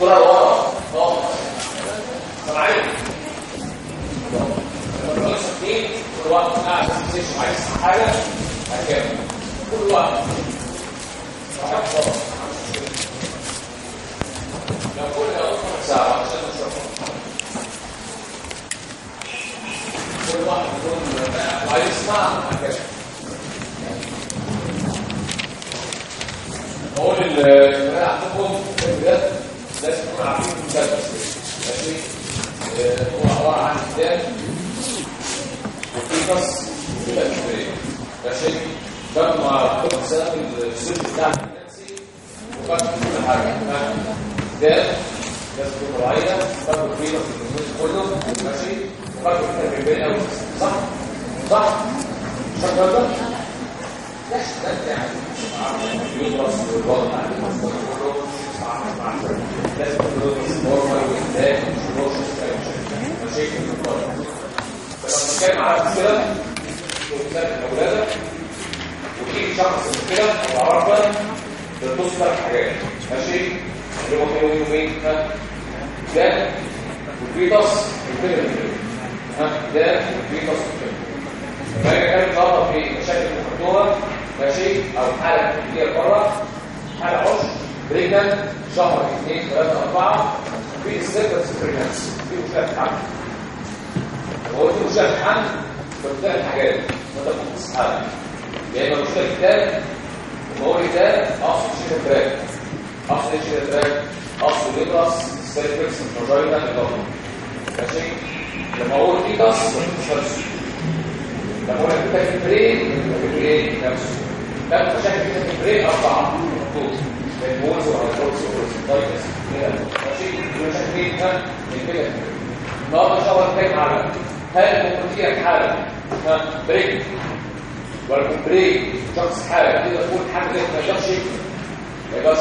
كلها ورا آه سامعين تخلص اثنين كل وقت قاعد عايز حاجة هكمل كل طبعا لو كل ساعه عشان كل واحد يكون لازم تكونوا عارفين المسدس ماشي هو عباره عن كتاب وفي قص وفي تشريح ماشي كان مع كل سنه السلك بتاع النفسي وكان كل حاجة كتاب لازم تكون راعيه برضه نص ماشي؟ برضه كتاب صح صح مش هتقدر لا ده انت يعني يدرس والوضع على المصدر كله لازم تدرس مشاكل في الطالب فلما نتكلم على كده وكتاب الاولاد وتيجي شخص وعرفه بتبص ثلاث حاجات ماشي اللي هو وين ها ده والفيتاس والفيتاس ها ده والفيتاس والفيتاس فهي كانت ظاهره في مشاكل المخدوره ماشي أو حالة كتير بره. حالة عشر بريجنان شهر اثنين ثلاثة أربعة. في السيرفس بريجنانس في مشكله في الحمل هو في مشكله في الحمل فبتلاقي حاجات ما تاخد تسحب يا اما مشكله في التالت وبقول ده أقصد شيء تراك إيه شيء تراك أقصد يدرس سيرفكس فاجينا للضغط ماشي لما أقول فيتاس بتفرس لما أقول لك في برين في برين نفسه ده مشاكل كده في برين اربعه خطوط البولز والهيدروكس والسيتايتس ماشي مشاكل فين ده من كده النهارده الله هنتكلم على هل ممكن تيجي حاله بريك ولا بريك شخص حاله تقدر تقول حاجة ما يقدرش ما يقدرش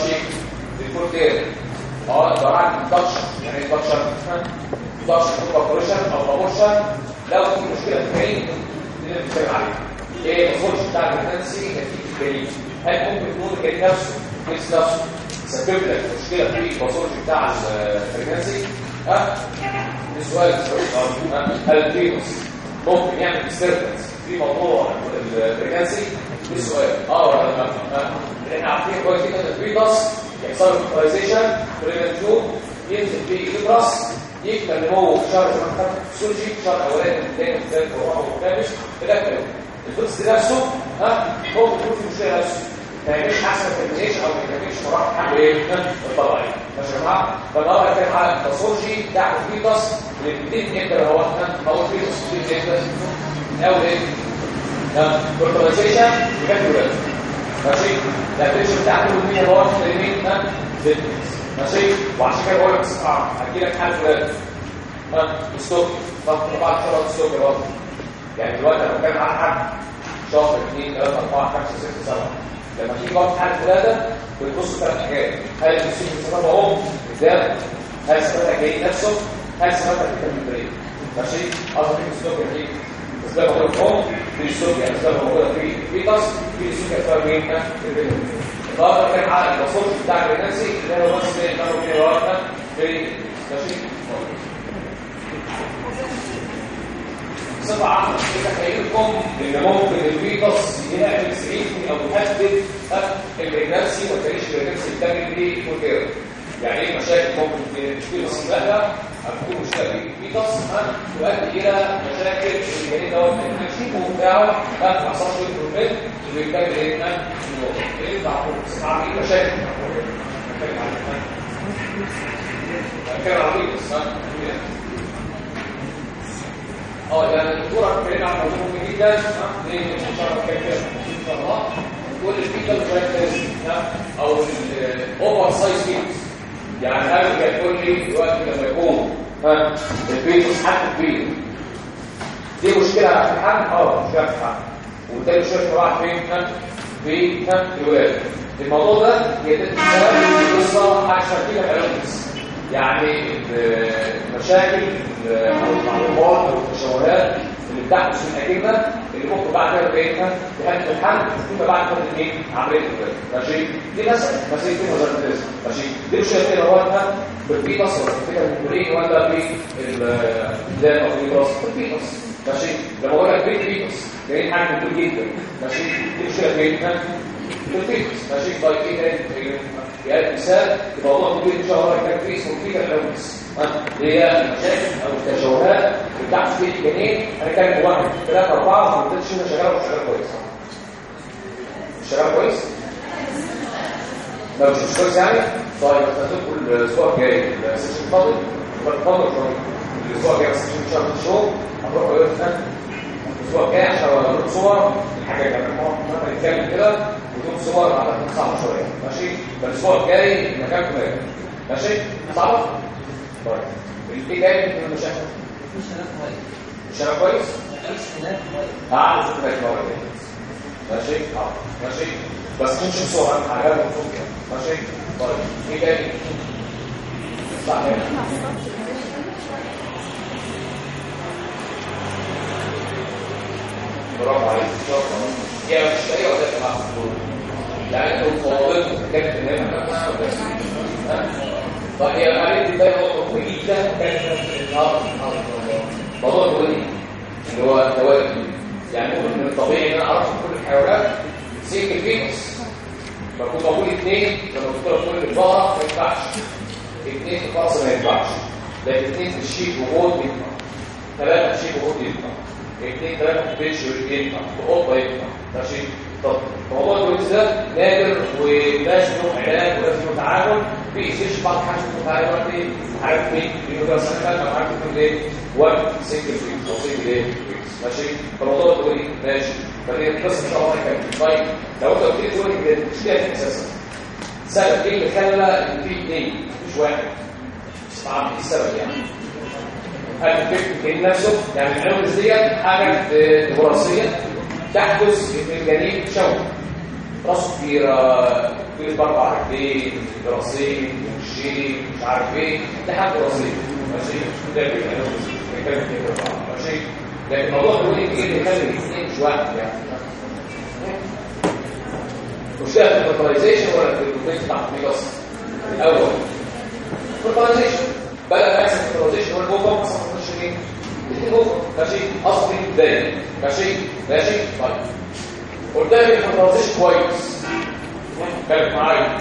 يكون كده آه عباره عن اندكشن يعني إيه اندكشن كوبريشن أو بابورشن لو في مشكلة في البرين اللي بنتكلم عليه إيه الفرش بتاع البريكنسي نتيجه البرين هل ممكن تكون الجهاز نفسه؟ الجهاز نفسه. سبب لك مشكلة في الباثولوجي بتاع البريكنسي ها؟ السؤال هل الفيروس ممكن يعمل ديستربنس في موضوع البريكنسي دي سؤال آه ولا لا إحنا عارفين كويس جدا الفيروس يحصل له فيترايزيشن بريكنتيوب ينزل فيه البراس يكمل نمو في شهر خدت سوجي شهر اولاني الثاني الثالث الرابع والخامس إلى اخره الفيروس نفسه ها؟ ممكن يكون في مشكلة نفسه. ما يعملش أحسن ترمينيشن أو ما يعملش مراحل حمل إيه. الطبيعيه ماشي يا جماعة فالنهارده كان على الباثولوجي بتاع اللي بتبتدي إمتى هو هو الفيتوس بتبتدي إمتى اول إيه؟ فيرتلايزيشن لغايه الولاده ماشي؟ الاتنشن بتاع كل مين هو ترمين ماشي وعشان كده بقول لك آه هجي لك حاله ولاده ها ستوك طبعا شرط ستوك يا يعني دلوقتي أنا بتكلم عن حد شهر 2 3 4 5 6 7 لما تيجي وقت حاله ولاده بتبص ثلاث حاجات هل المسيح سبب ام قدام هل سببها جاي نفسه هل سببها كده من البريد ماشي قصدي في السلوك يعني اسباب موجوده ام في السلوك يعني اسباب موجوده في فيتاس في السلوك اسباب مين النهارده كان على الوصول بتاع البرينسي اللي هو بس كانوا في ورقه في ماشي بصفة عامة تخيلكم ان ممكن الفيتوس يعمل سعيدني أو يهدد البريجنسي وما تلاقيش البريجنسي بتعمل إيه كده يعني إيه مشاكل ممكن في بقى هتكون مشكلة في الفيتوس تؤدي إلى مشاكل الجنين دوت الشيبو بتاعه ما تحصلش البروفيت اللي إيه؟ تعقل بصفة إيه مشاكل. كان عربيس ها آه يعني الدكتوره اتكلمنا عن موضوع مهم جدا دي ان شاء الله كده إن شاء الله. كل الفيتال كاركترز أو الاوفر سايز فيتس يعني هل يقول لي دلوقتي لما يكون ها الفيتوس حد كبير دي مشكلة في الحمل آه مشكله في الحمل وبالتالي مشكله واحد فين ها في ها الولاده الموضوع ده يتم قصه حاجة شكيله الالومنس يعني مشاكل أو المعلومات أو التشوهات مش الاجنه اللي ممكن بعد كده بينها تهدد الحمل فيما بعد كده إيه عملية الولاده ماشي؟ دي مثلا. مثلا دي مثلا ماشي؟ دي مش هتبقى وقتها بالبيتس ولا بتفتكر البرين ولا في لا أو في راس بالبيتس ماشي؟ لما أقول لك بيت بيتس جايين حاجة كتير جدا. ماشي؟ دي مش هتبقى بالبيتس ماشي إيه تاني يعني مثال الموضوع كبير ان شاء الله كان فيه اسمه فيكا الاونس هي المشاكل أو التشوهات بتاعت في الجنين هنتكلم واحد ثلاثة أربعة وما تدش هنا شغالة مش شغالة كويس مش شغالة كويس؟ لا مش كويس يعني؟ طيب هتدخل الأسبوع الجاي ال session فاضل فاضل شوية الأسبوع الجاي ال session إن شاء الله هنروح أقول الأسبوع الجاي عشان أوريك صور الحاجة كمان مرة نتكلم كده ودول صور على صعبة شوية ماشي؟ فالأسبوع الجاي المكان كله ماشي؟ صعبة؟ طيب إيه جاي من المشاكل؟ مش كويس مش كويس؟ مش هناك كويس ماشي؟ آه ماشي بس مش صور اهم حاجة كده ماشي؟ طيب إيه جاي؟ صح برافو عليك شكرا هي مش اي وقت يا جماعة يعني أنتوا فوضتوا كانت هنا طيب هي قالت لي ده نقطه جديده كانت النهارده موضوع الولي اللي هو التوازن يعني ممكن من الطبيعي إن أنا أعرف كل الحيوانات سنجل فيكس فكنت بقول اثنين لما بقول البقرة ما ينفعش. اثنين في الفرس ما ينفعش. لكن اثنين في الشيك وجود ينفع ثلاثة في الشيك وجود ينفع اثنين ثلاثة في البيتش ينفع في قطه ينفع ماشي طب موضوع الكويس ده نادر ولازم له علاج ولازم له تعامل في إيش بعض حاجات متعامل دي عارف مين هو سنه ما عارف مين إيه وان سنجل فيكس أو إيه ماشي فالموضوع الكويس ماشي فدي القصة ان شاء الله كانت طيب لو انت قلت لي تقول لي مش كده أساسا السبب إيه اللي خلى ان في اثنين مش واحد طبعا إيه السبب يعني الفكر نفسه يعني العنوز ديت حاجة وراثيه تحدث في الجنين شوك راس كبيرة كبيرة باربع رجلين راسين وشين مش عارف إيه. ده حاجة راسية ماشي؟ ده كده ماشي؟ لكن الموضوع بيقول إيه اللي يخلي الاثنين مش واحد يعني. مشكلة في الفيرتلايزيشن ولا في البروتين بتاع الفيجاس الأول. فيرتلايزيشن بدأ ما يحصل فيرتلايزيشن هو الجوفة مثلا مش إيه ماشي اصلي دايما ماشي ماشي طيب. قدامي الفرازيش كويس. كانت معايا.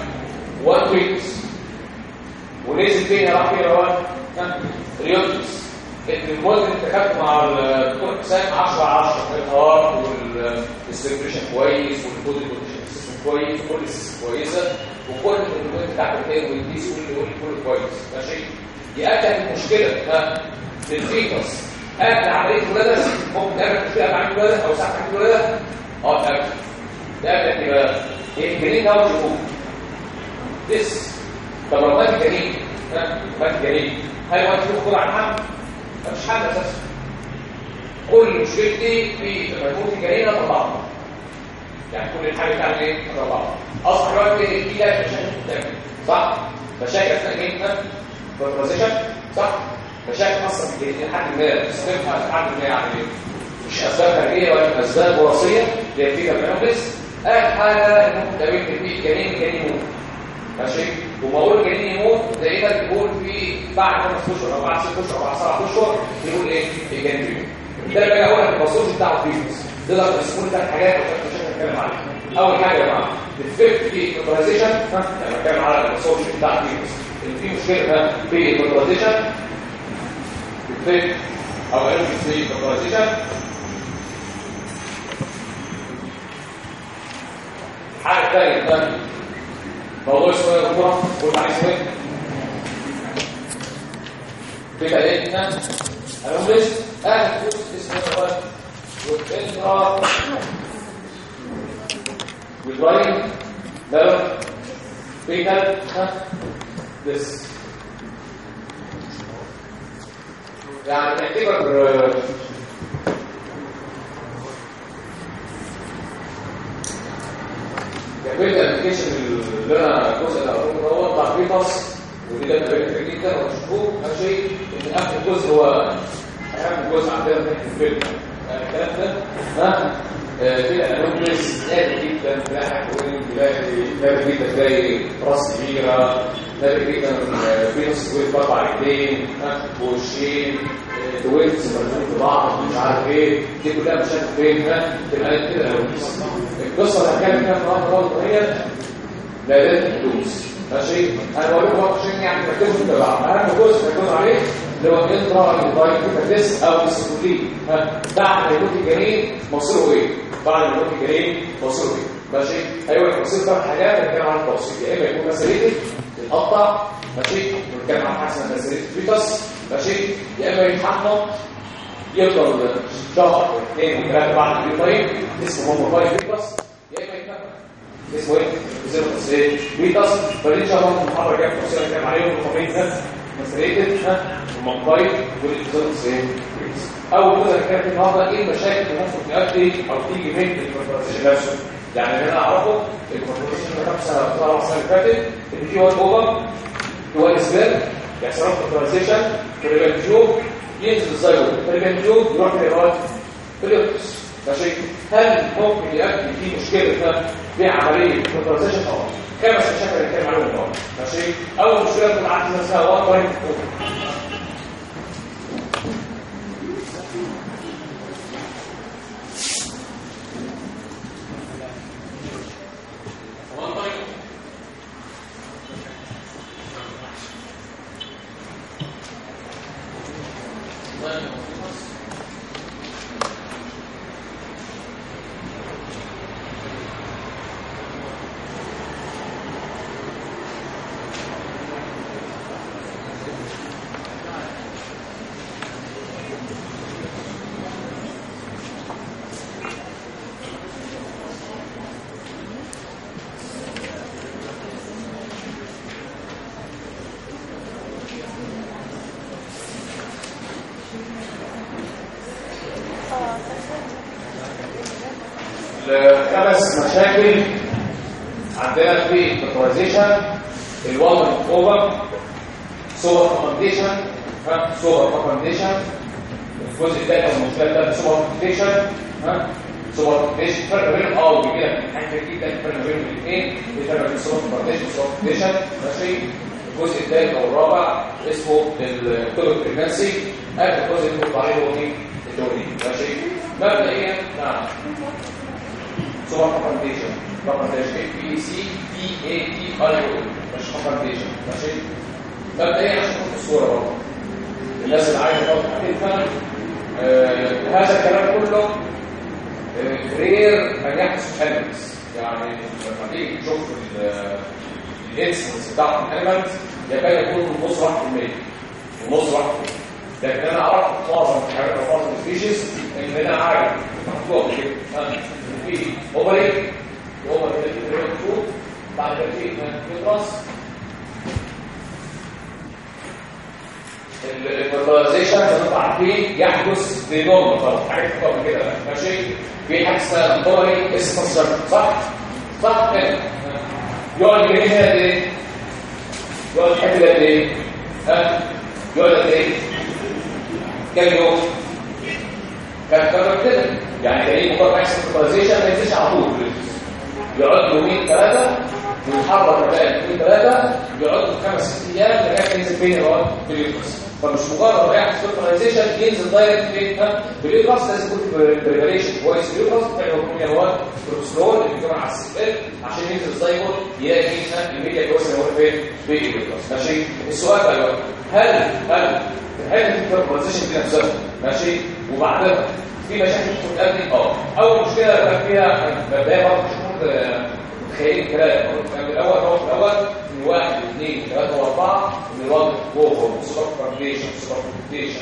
1 ويكس ونزل فين راح فين روان ريوتس المود اللي انت خدته مع الدكتور حسام 10 10 الهارت والسيرفيشن كويس والبودي سيستم كويس وكل السيستم كويسة. وكل المود بتاعت الهيد والديس كل كل كويس. ماشي المشكلة ها للفيتوس قبل عملية الولاده ممكن تعمل مشكلة بعد الولاده أو ساعة بعد الولاده آه تاكل ده قبل الجنين ده مش موجود بس طب لو مات الجنين مات الجنين هل هو تشوف خد عن حمل؟ مفيش حمل أساسا. كل مشكلتي في في جنين اطلعها يعني كل الحاجة بتاعت إيه؟ اطلعها اصبح دلوقتي في ده مشاكل قدامي صح؟ مشاكل اثناء جنين فبروزيشن صح؟ مشاكل أصلا في لحد ما تستمتع لحد ما يعني مش أسباب خارجيه ولا أسباب وراثية اللي فيها بس اخر حاجة ممكن تقابل في الجنين الجنين يموت. ماشي؟ وما أقول الجنين يموت دايما بيقول في بعد خمس اشهر أو بعد ست اشهر أو بعد سبع اشهر يقول إيه؟ الجنين يموت. ده بقى اول الباسوج بتاع الفيروس تقدر تسمون ثلاث حاجات أو ثلاث مشاكل نتكلم عليها أول حاجة يا جماعة الفيفت في الفيترايزيشن لما بتكلم على الباسوج بتاع الفيروس اللي فيه مشكله في الفيترايزيشن الفيفت أو علم في الفيترايزيشن حاجة ثانية ثانية موضوع قول معايا اسمه إيه كده إيه أنا بس أنا كنت اسمه والانترا والراين ده فيتال بس يعني نعتبر جميل الابلكيشن اللي أنا الجزء الاولاني هو بتاع فيتاس ودي ده كبير جدا وتشوفوه ماشي ان اخر جزء هو اهم جزء عندنا في الفيلم يعني الكلام ده ها آه، في الانوميس نادر جدا تلاقي حكوين تلاقي نادر جدا تلاقي راس كبيره في نص كويس بقطع رجلين ها وشين دويلز مربوطين في بعض مش عارف إيه دي كلها مشاكل فين ها تبقى كده الانوميس القصة اللي فيها في النهارده برضه هي لا الفلوس ماشي أنا بقول لكم عشان يعني تركزوا في بعض اهم جزء تركزوا عليه اللي هو انترا انفايتس أو السكولين بعد ما يكون الجنين مصيره إيه بعد ما يكون الجنين مصيره إيه ماشي أيوه المصير ثلاث حاجات بنتكلم عن التوصيل يا اما يكون مسيرتك تتقطع ماشي بنتكلم عن اسمها مسيرتك فيتس ماشي يا إما يتحمل يفضل شهر اثنين وثلاثه بعد الفيتايم اسمه هوموفايت فيتس يا إما يتنفس اسمه إيه؟ زي ما إيه؟ بيتص فدي ان شاء الله المحاضرة الجايه في الكلام عليهم الخميس ده ها المقايد والالتزام إيه؟ أول جزء هنتكلم فيه النهارده إيه المشاكل اللي ممكن تؤدي أو تيجي من الكونفرسيشن يعني اللي أنا أعرفه خمسه سنة السنة اللي فاتت إن في وان اوفر هو اسباب يحصل له كونفرسيشن في الريبنجيو ينزل الزيرو في الريبنجيو يروح للرايت في اليوتس ماشي هل ممكن يؤدي في مشكلة في عملية كونترازيشن آه خمس مشاكل هنتكلم عليهم النهارده ماشي أول مشكلة بتبقى عندي نفسها هو طريق الخمس مشاكل عندنا في الفيكتورايزيشن الوالن اوفر سوبر كومبنديشن ها سوبر كومبنديشن الجزء الثاني أو المشكلة سوبر كومبنديشن ها سوبر كومبنديشن فرق بينهم آه بيجي لك حاجة جدا فرق بينهم الاثنين الفرق بين سوبر وسوبر كومبنديشن ماشي الجزء الثالث أو الرابع اسمه التوبك بريجنسي اخر جزء اللي بنقول عليه هو الدوري ماشي مبدئيا نعم صور كومبنديشن كومبنديشن بي سي بي اي تي اي أو مش كومبنديشن ماشي مبدئيا عشان الصورة برضه الناس اللي عايزه تاخد آه هذا الكلام كله آه رير ان يحدث اليمنتس يعني لما تيجي تشوف الانسنس بتاع الاليمنتس يكاد يكون نص 1% ونص 1% لكن أنا أعرف معظم الحيوانات ومعظم السبيشيز إن أنا عارف مكتوب كده في اوبريت كده فود بعد كده في يدرس الفيرتلايزيشن زي ما أنتم عارفين يحدث بنوم طبعا حاجات قبل كده ماشي؟ في حاجة اسمها انطوري اسمها صح؟ صح كده يقعد يجي هنا إيه؟ يقعد يحب ده إيه؟ ها؟ يقعد إيه؟ كام يوم؟ كان كان كده. يعني جاي مجرد ما يحصل ما ينزلش على طول. يقعد يومين ثلاثة ويتحرك بقى يومين ثلاثة يقعد خمس ست أيام لغايه ينزل فين هو في ال uterus فمش مجرد ما يحصل fertilization ينزل direct فين في ال uterus لازم يكون في preparation كويس في ال uterus بتاعه يكون هو بروسترول اللي بيكون على السيل عشان ينزل الزيجوت يلاقي الميديا كويس هو فين في اليوترس ماشي السؤال بقى دلوقتي هل هل الحته في الفيرتلايزيشن دي نفسها ماشي وبعدها في مشاكل ممكن تقابلني آه اول مشكله كان فيها بدايه برضه مش متخيلين الكلام. كان الأول هو الأول من واحد اثنين ثلاثة وأربعة من الوضع جوه والسوبر فاونديشن السوبر فاونديشن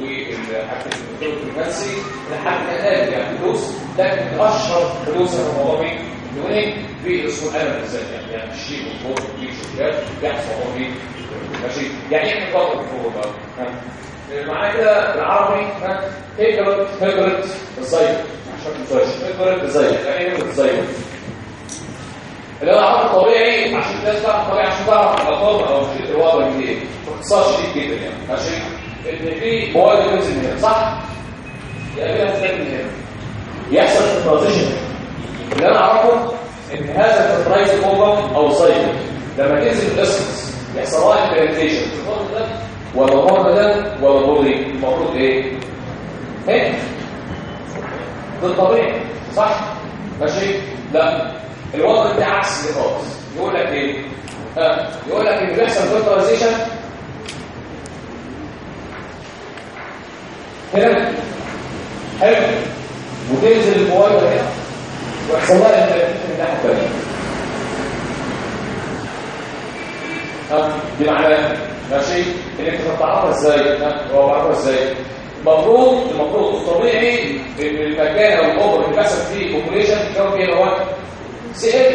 وحتى الفريكونسي لحد قال يعني فلوس لكن اشهر فلوس مين؟ اللي في اسمه الالم بالذات يعني يعني الشيء والفوق في شيء بيحصل هو؟ ماشي؟ يعني إيه الفوق بقى؟ معناه كده بالعربي هجرت هجرت الزيت عشان ما هجرت الزيت يعني إيه الزيت اللي هو عرض طبيعي عشان الناس تعرف طبيعي عشان تعرف الأطفال أو شيء الوضع إيه باختصار شديد جدا يعني ماشي إن في مواد بتنزل هنا صح؟ يبقى فيها مختلف من يحصل الترانزيشن اللي أنا أعرفه إن هذا الفرايز اوفر أو سايكل لما تنزل الاسكس يحصل لها امبلانتيشن في الفرد ده ولا الفرد ده ولا الفرد المفروض إيه؟ إيه؟ ده الطبيعي صح؟ ماشي؟ لا الوضع ده عكس خالص. يقول لك إيه؟ ها يقول لك إن بيحصل فلترايزيشن هنا. حلو. وتنزل البويضه هنا. ويحصل لها امبلانتيشن من الناحيه الثانية دي معناها ماشي؟ ان انت تتعرف إزاي؟ هو بعرفها إزاي؟ المفروض المفروض الطبيعي إن المكان أو الاوبر اللي بيحصل فيه بوبوليشن بيتكون فيه هو سي ال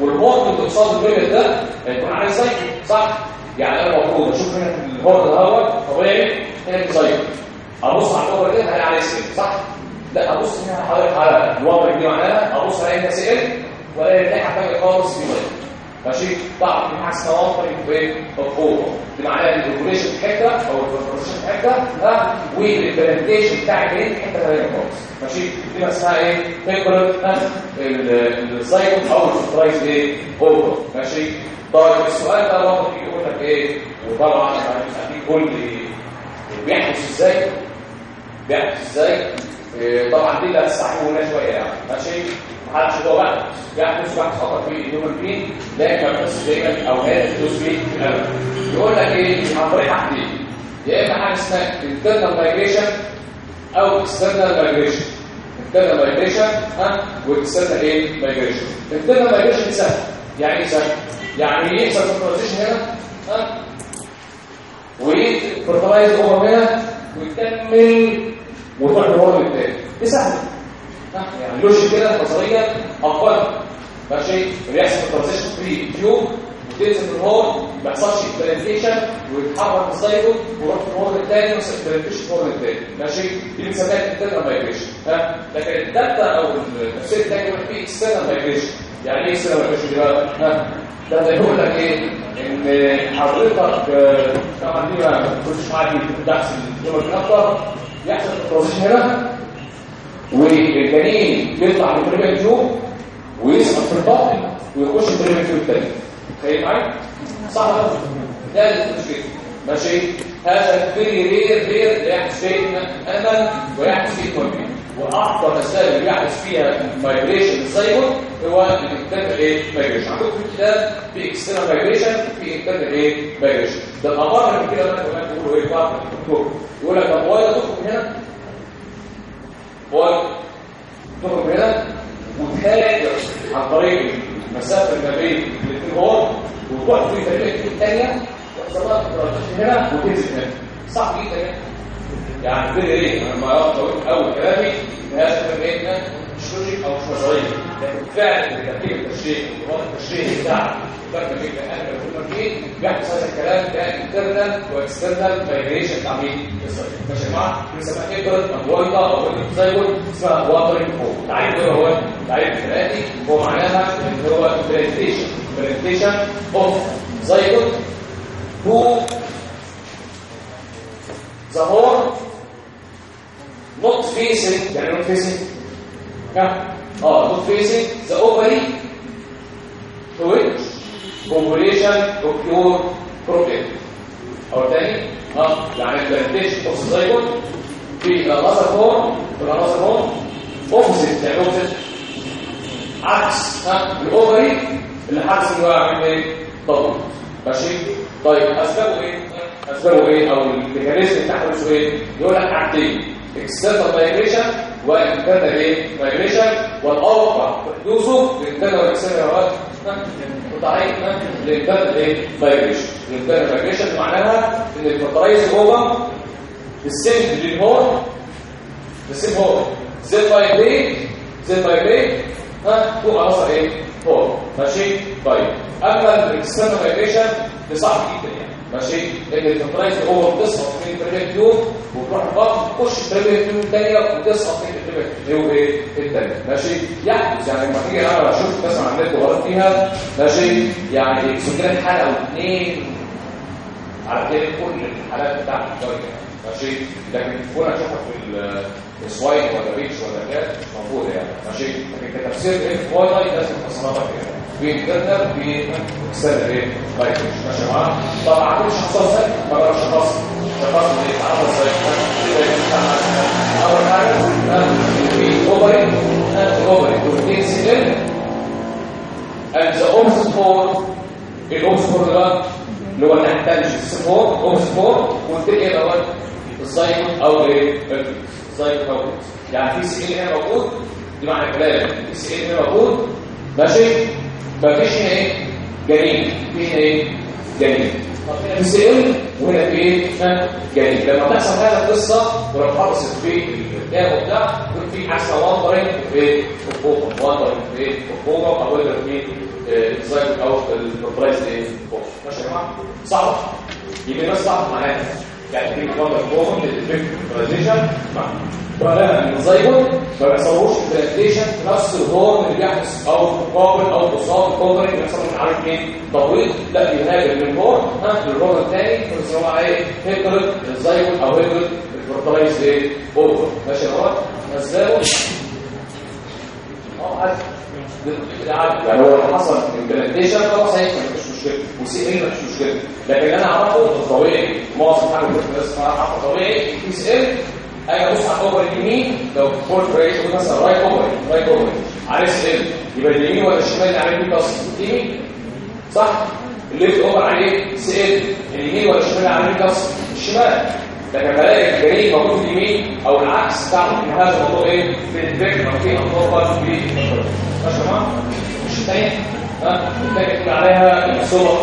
والبورد اللي قصاد البيبل ده هيكون عليه سايكل صح؟ يعني أنا المفروض أشوف هنا البورد هو طبيعي هنا سايكل أبص على الاوبر ده هلاقي عليه سي ال صح؟ لا أبص هنا حضرتك على الوضع دي معناها أبص الاقي هنا ال وألاقي الناحيه الثانية خالص في ماشي حاجة اسمها وفر إيه مفهوم دي معناها الريجوليشن في حتة أو الفورميشن في حتة ها والامبلمنتيشن بتاع الجنين في حتة ثانية خالص. ماشي دي اسمها إيه؟ تمبرال السايكل أو السبرايز إيه اوفر ماشي طيب السؤال ده برضه يقول لك إيه؟ وطبعا يعني كل بيحدث إزاي. بيحدث إزاي؟ إيه طبعا دي اللي هتستحملنا شوية يعني. ماشي محدش هو بقى يحدث بعد خطر في الهيومن بين لا ما دايما أو في الالم يقول لك إيه؟ عن طريق حاجتين يا إما حاجة اسمها internal migration أو external migration. Internal migration ها؟ و external إيه؟ migration. Internal migration سهل يعني إيه سهل يعني يحصل fertilization هنا ها؟ و fertilized ova هنا ويكمل وتروح لل horn التاني دي سهله يعني logic كده نظريا أقل ماشي بيحصل fertilization fallopian tube وتنزل في الهون ما يحصلش امبلانتيشن ويتحرك السايكل ويروح في الهون الثاني ويحصل امبلانتيشن في الهون الثاني ماشي دي بنسميها انترنال مايجريشن ها؟ لكن الداتا أو التفسير الثاني يقول فيه اكسترنال مايجريشن يعني إيه اكسترنال مايجريشن دي بقى؟ ها؟ ده ده يقول لك إيه؟ إن حضرتك طبعا دي ما كنتش معاك في الدرس اليوم الاكتر يحصل ترانزيشن هنا والجنين بيطلع من البريمير تيوب ويسقط في البطن ويخش البريمير تيوب الثاني تخيل معايا صح ولا ده المشكلة ماشي هذا فيري رير رير لا يحدث فيه امل ويحدث فيه كومبين وأكثر الاسباب اللي بيحدث فيها مايجريشن السايكل هو الانترنال إيه مايجريشن عندكم في الكتاب في اكسترنال مايجريشن في انترنال إيه مايجريشن ده الامر من كده أنا كمان بقول إيه بقى يقول لك طب هو تخرج من هنا هو تخرج هنا وتهاجر عن طريق المسافة ما بين الاثنين هون وتروح في طريق الثانية. ويحصل هنا وتنزل هنا. صح جدا يعني. يعني في إيه لما قلت اول كلامي ان هذا لوجيك أو نظريه لكن فعلا ترتيب التشريح الوضع التشريحي بتاع فرق بين الاهل والمرجين بيحدث هذا الكلام كانترنال واكسترنال مايجريشن بتاع مين؟ ماشي يا جماعة بنسميها ايبرت امبويتا أو زيجول اسمها واترنج فو تعريف إيه هو؟ تعريف الثلاثي هو معناها إن هو برزنتيشن برزنتيشن اوف تو the horn not facing يعني not facing ها آه not facing. The ovary to which ovulation occur problem أو تاني آه يعني ال presentation of zygote في ال other horn في ال other horn opposite يعني opposite عكس ها ال ovary اللي حدث ان هو يعمل إيه؟ ضغط ماشي طيب اسبابه إيه؟ اسبابه إيه أو ال mechanism بتاع تحدثه إيه يقول لك حاجتين external migration و internal إيه؟ migration والاوقع حدوثه الانترنال والاكسترنال متعين الانترنال إيه؟ مايجريشن الانترنال مايجريشن معناها إن الفطريز جوه السن للهون السن هون زي مايجريت زي مايجريت ها؟ فوق عناصر إيه؟ هون ماشي؟ طيب. أما الاكسترنال مايجريشن ده صعب جدا يعني. ماشي؟ لأن الفطريز هو بتسقط من البريمير تيوب وتروح البطن تخش البريمير تيوب الثانية وتسقط من البريمير تيوب إيه؟ الثانية ماشي؟ يحدث يعني لما تيجي أنا أشوف مثلا النت وقرأت فيها ماشي؟ يعني سجلت حلقة أو اثنين على كده كل الحالات بتاعت الدرجه ماشي؟ لكن كنا نشوفها في السوايت ولا ريكس ولا كات مش موجوده يعني. ماشي؟ لكن كتفسير إيه؟ واي لازم تصنفها كده سنة إيه؟ لايك ماشي معانا طبعا عندي شخص إزاي ما بعرفش شخص. شخص اللي يتعرض إزاي؟ أول حاجة في اوبري اوبري بروتين سيل and the opposite الاوبس فور ده اللي هو نحتاج السفور اوبس فور والتاني دوت الزايكون أو إيه؟ الزايكون أو يعني في سي ان هنا موجود دي معنى الكلام. في سي ان هنا موجود ماشي؟ مفيش هنا إيه؟ جنين. في هنا إيه؟ جنين. في سي ان وهنا في إيه؟ جنين. لما تحصل هذه القصة ولو في الكتاب وبتاع يكون في حاجة اسمها وندرنج في الحقوق وندرنج في الحقوق أو في الزايد أو البرايس إيه؟ ماشي يا جماعة؟ صعب. يبقى بس صعب معانا. يعني في كوانتر فورم للفيكتورايزيشن فعلا الزايجون ما بيحصلوش ترانزيشن في نفس الهورن اللي بيحدث أو قابل أو تصاب الكوبري اللي بيحصل مش عارف إيه؟ تطويل لا بيهاجر من هورن ها للهورن الثاني بس هو إيه هيكل الزايجون أو هيكل الفيرتلايز إيه اوفر ماشي يا جماعة؟ إزاي أه يعني هو لو حصل امبلانتيشن خلاص هيكمل مفيش مشكلة. وسي ال مفيش مشكلة. لكن أنا أعرفه الطبيعي معظم حاجة كنت الناس اعرفه طبيعي. سي ال أجي ابص على الاوفر اليمين لو فول ريت مثلا رايت اوفر رايت اوفر عليه سي ال يبقى اليمين ولا الشمال اللي عليه بيكاس اليمين صح؟ الليفت أوفر عليه سي ال اليمين ولا الشمال اللي عليه بيكاس الشمال. لكن بلاقي الجنين موجود في اليمين أو العكس تعرف ان هذا الموضوع إيه؟ في الفكر. أو في انطلاق في ماشي يا جماعة مش الثاني ها؟ تقول عليها الصور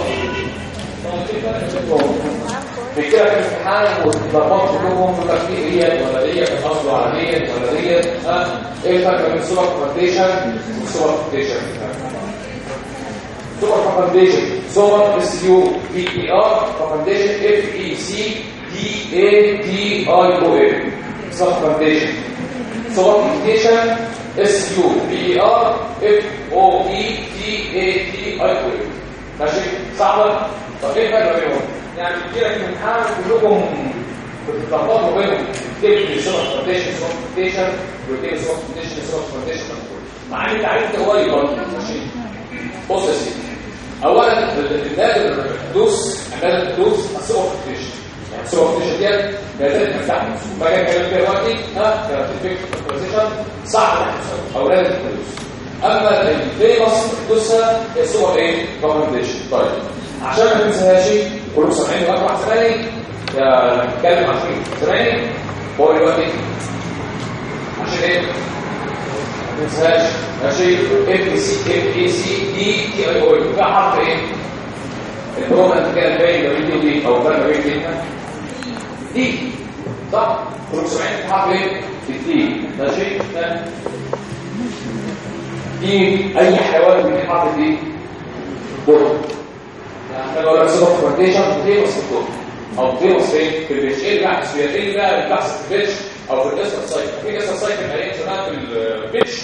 في كده في الامتحان والضربات كلهم في ديت ولا ديت اصله على ديت ولا ديت ها؟ إيه الفرق بين سوبر كومبليشن سوبر اس يو بي اي ار كومبليشن اف اي سي دي اي تي اي أو ام سوبر كومبليشن سوبر كومبليشن اس يو بي ار اف أو اي تي اي تي اي أو ام ماشي؟ صعبه طب إيه الفرق يعني كده في الامتحان كلكم بتتلخبطوا بينهم تكتب سوبر كومبليشن سوبر كومبليشن وتكتب سوبر كومبليشن سوبر كومبليشن مع إن التعريف ده قريب برضه ماشي؟ بص يا سيدي اولا النادر الحدوث عمال الحدوث السوبر كومبليشن يعني كومبليشن ديت لازم تفتح فجأة الكلام ده دلوقتي ها كانت الفكرة صعب أو لازم تحدث أما الفيمس حدوثها هي السوبر إيه كومبليشن طيب. عشان ما تنساهاش كلكم سامعين أربع ثواني يا نتكلم عشان ثواني هو دلوقتي عشان إيه؟ ما تنساهاش ماشي اف سي اف اي سي دي تي اي أو ده حرف إيه؟ البروجرام اللي كان باين ما بين دي أو فرق ما بين دي دي صح؟ كلكم سامعين؟ حرف إيه؟ الدي ماشي دي أي حيوان من حرف دي برضه لو رسمه فرونتيشن دي مسكوت أو دي مسكوت في البيتش إيه بقى في إيه بقى بتحصل في البيتش أو في الاسر سايكل في الاسر سايكل قايل زمان في البيتش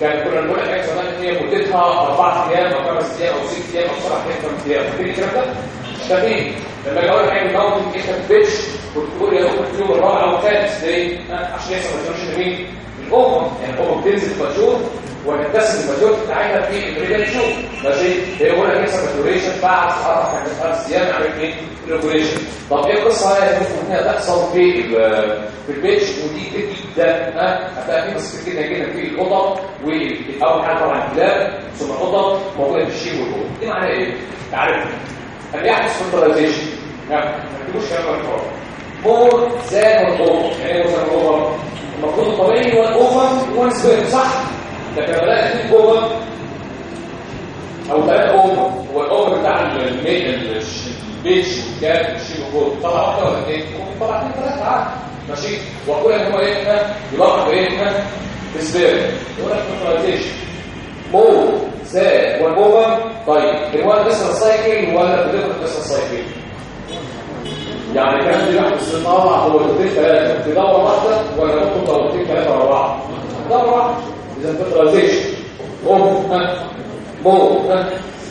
كان كنا بنقول لك زمان ان هي مدتها أربع أيام أو خمس أيام أو ست أيام أو سبع أيام خمس أيام فاكرين الكلام ده؟ فاهمين لما أقول لك حاجة موت انت في البيتش كنت تقول يا دكتور اليوم الرابع أو الخامس ليه؟ عشان يحصل ما مين؟ الام يعني الام بتنزل فاتور وتتسم الماتيور بتاعتها في الريجن شو ماشي هي يقول لك يحصل ماتوريشن بعد أربع خمس أيام عملت إيه؟ ريجوليشن طب إيه القصة هي انها تحصل في في البيتش ودي جدا. هتلاقي في بس كده كده في القطط واول حاجة طبعا الكلاب ثم القطط موجودة في الشيب والقطط دي معناها إيه؟ تعرف. هل يحدث فلترايزيشن ما تقولوش كلام مفهوم مور زان والقطط يعني إيه زان والقطط المفروض الطبيعي هو الاوفر هو السبيرم صح؟ لكن بلاقي اثنين اوفر أو ثلاثة اوفر هو الاوفر بتاع البيتش والكاب والشيب والجول طلع واحدة ولا اثنين طلع اثنين ثلاثة عادي ماشي؟ وأقول ان هو إيه يلقب إيه بالسبيرم يقول لك نيوتراليزيشن مو زاد والاوفر طيب. هو القصة سايكل ولا بتدخل القصة سايكل يعني كان في واحد استطاع هو دورتين ثلاثة في دورة واحدة ولا ممكن دورتين ثلاثة ورا بعض. دورة واحدة. اذا فيتراليزيشن اوف مو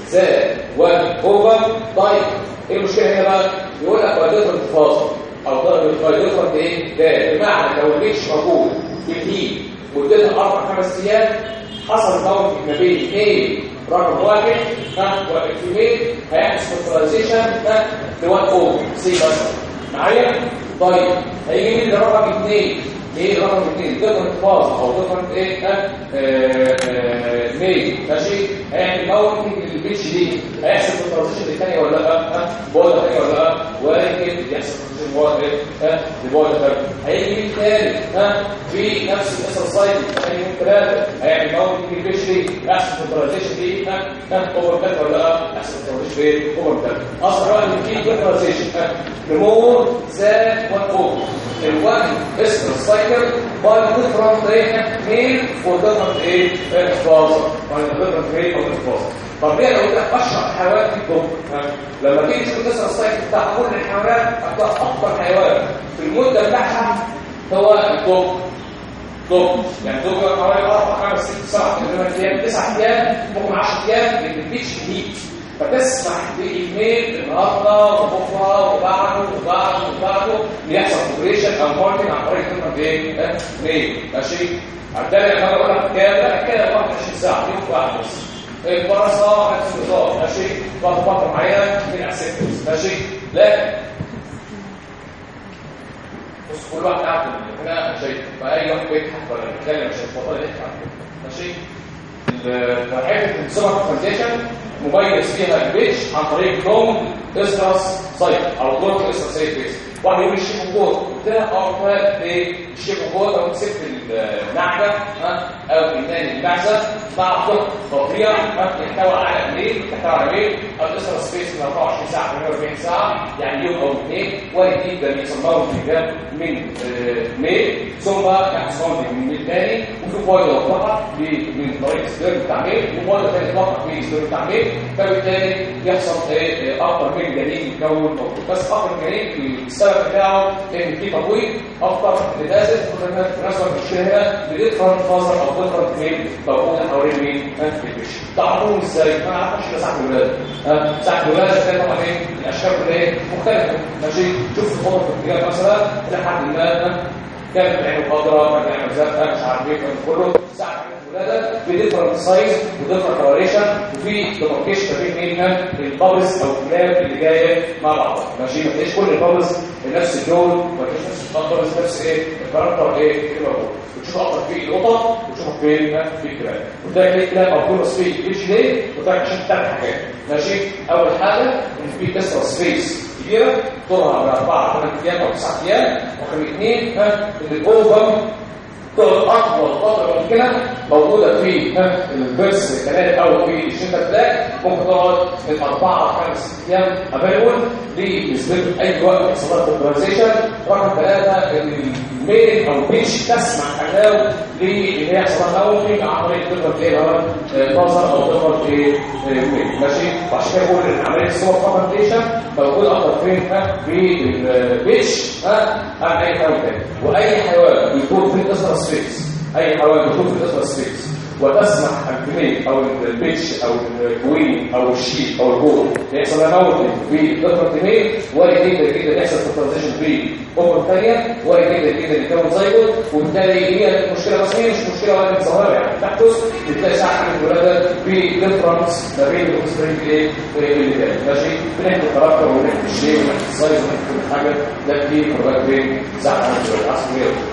زاد واوفر طيب إيه المشكلة هنا بقى يقول لك وحدات الانتفاضه بايدوفر إيه ده بمعنى لو البيتش موجود في الهيل مدتها أربع خمس أيام حصل موت ما بين إيه رقم واحد والاكتيفيت هيحدث ها لوان أو سي مثلا معايا طيب هيجي مين رقم اثنين إيه رقم اثنين؟ ديفرنت فاز أو ديفرنت إيه؟ ها مي ماشي هيعمل موت البيتش دي هيحصل فيرتلايزيشن الثانية ولا لأ؟ بولا ثانية ولا لأ؟ ولكن يحصل بولا إيه ها ثانية هيجي مين ثالث ها في نفس الاسر سايكل هيجي مين ثلاثة هيعمل البيتش دي. يحصل فيرتلايزيشن دي. ها ها اوفر كات ولا لا؟ يحصل فيرتلايزيشن في اوفر كات ان في فيرتلايزيشن نمو زاد وان اوفر الوان اسر سايكل باي ديفرنت إيه ميل وديفرنت إيه فاز باي ديفرنت ميل وديفرنت فاز طب ليه لو قلت اشهر حيوان في الدب لما تيجي تشوف الاسر السايكل بتاع كل الحيوانات أكبر حيوان في المدة بتاعها هو الدب دب يعني دب حوالي 4 5 6 7 8 أيام 9 أيام ممكن 10 أيام لأن البيتش هيت فتسمح بإيميل النهارده وبكرة وبعده وبعده وبعده يحصل اوبريشن أو ماركتنج عن طريق كلمه إيه؟ ميل ماشي عندنا أنا بقول لك كام لا كام 21 ساعة يوم واحد بس. البرصه النظام ماشي باخد فتره معينه من اسيبتس ماشي لا بص كل واحد قاعد هنا شايف فاي واحد بيضحك ولا بيتكلم مش هيتفضل يضحك ماشي فحته السوبر كونفرزيشن مميز فيها البيتش عن طريق لونج استرس سايكل أو لونج استرس سايكل واحد يقول الشيف كود قلت ليه الشيف كود لو مسكت النعجه ها أو الثاني المعزه مع ضغط تطبيع يحتوي على ميل يحتوي على ميل الاسترس سبيس من 24 ساعة 48 ساعة يعني يوم أو اثنين وارد جدا يصنعوا انتجاب من ميل ثم يحصل من ميل ثاني وفي فايده فقط من طريق السيرم بتاع ميل وفايده ثانية فقط من بتاع ميل فبالتالي يحصل أكتر من جنين يكون بس أكتر جنين السبب بتاعه ان في تبويض أكتر لازم بالنسبة للشهره بديفرنت فازر أو ديفرنت ميل موجوده حوالين مين؟ في البيش تعرفوهم إزاي؟ ما أعرفش ده ساعة الولادة. ساعة الولادة ده طبعا إيه؟ الاشكال إيه؟ مختلفة. ماشي؟ شوف الخطط الاتجاه مثلا لحد ما كانت العين خضراء كانت العين زرقاء مش عارف إيه كله. الولاده بديفرنت سايز وديفرنت كولوريشن وفي ديماركيشن ما بين منها البابلز أو الكلاب اللي جاية مع بعض. ماشي ما تلاقيش كل البابلز بنفس اللون ما تلاقيش نفس البابلز نفس إيه؟ الكاركتر إيه اللي موجود بتشوف أكتر في القطط وتشوف فين في الكلاب وده ليه كلاب أو كل سبيس ليش ليه؟ وده عشان ثلاث حاجات. ماشي؟ أول حاجة إن في كسر سبيس كبيرة طولها على 4 8 أيام أو 9 أيام رقم اثنين إن الاوفر اطول فتره ممكنه موجودة في الفيرس كذلك أو في الشتاء بلاك ممكن تقعد من أربعة خمس أيام افيلبل لنسبه أي وقت يحصل لها رقم ثلاثة إن الميل أو البيتش تسمع كلام اللي يحصل لها هاوندنج عن طريق تقدر هو نظر أو تقدر إيه ميل. ماشي؟ وعشان كده بقول إن عملية السوبر فابريشن موجودة أكتر فين في البيتش ها عن أي حيوان وأي حيوان بيكون في الاسره سبيس أي حيوان بيكون في الاسره سبيس وتسمح الكمين أو البيتش أو الكوين أو الشيك أو البول. يحصل موت. في ديفرنت ميل وارد جدا جدا يحصل فيرتلايزيشن في اوفر ثانية وارد جدا جدا يكون زيجوت وبالتالي هي المشكلة بس هي مش مشكلة ولا ظاهره يعني تحدث بتلاقي ساعة الولادة في ديفرنس ما بين الاوفسبرينج إيه اللي جاي ماشي؟ بنحكي الكاركتر ونحكي الشيء ونحكي السايز ونحكي كل حاجة. ده في بروجرام بين ساعة الولادة.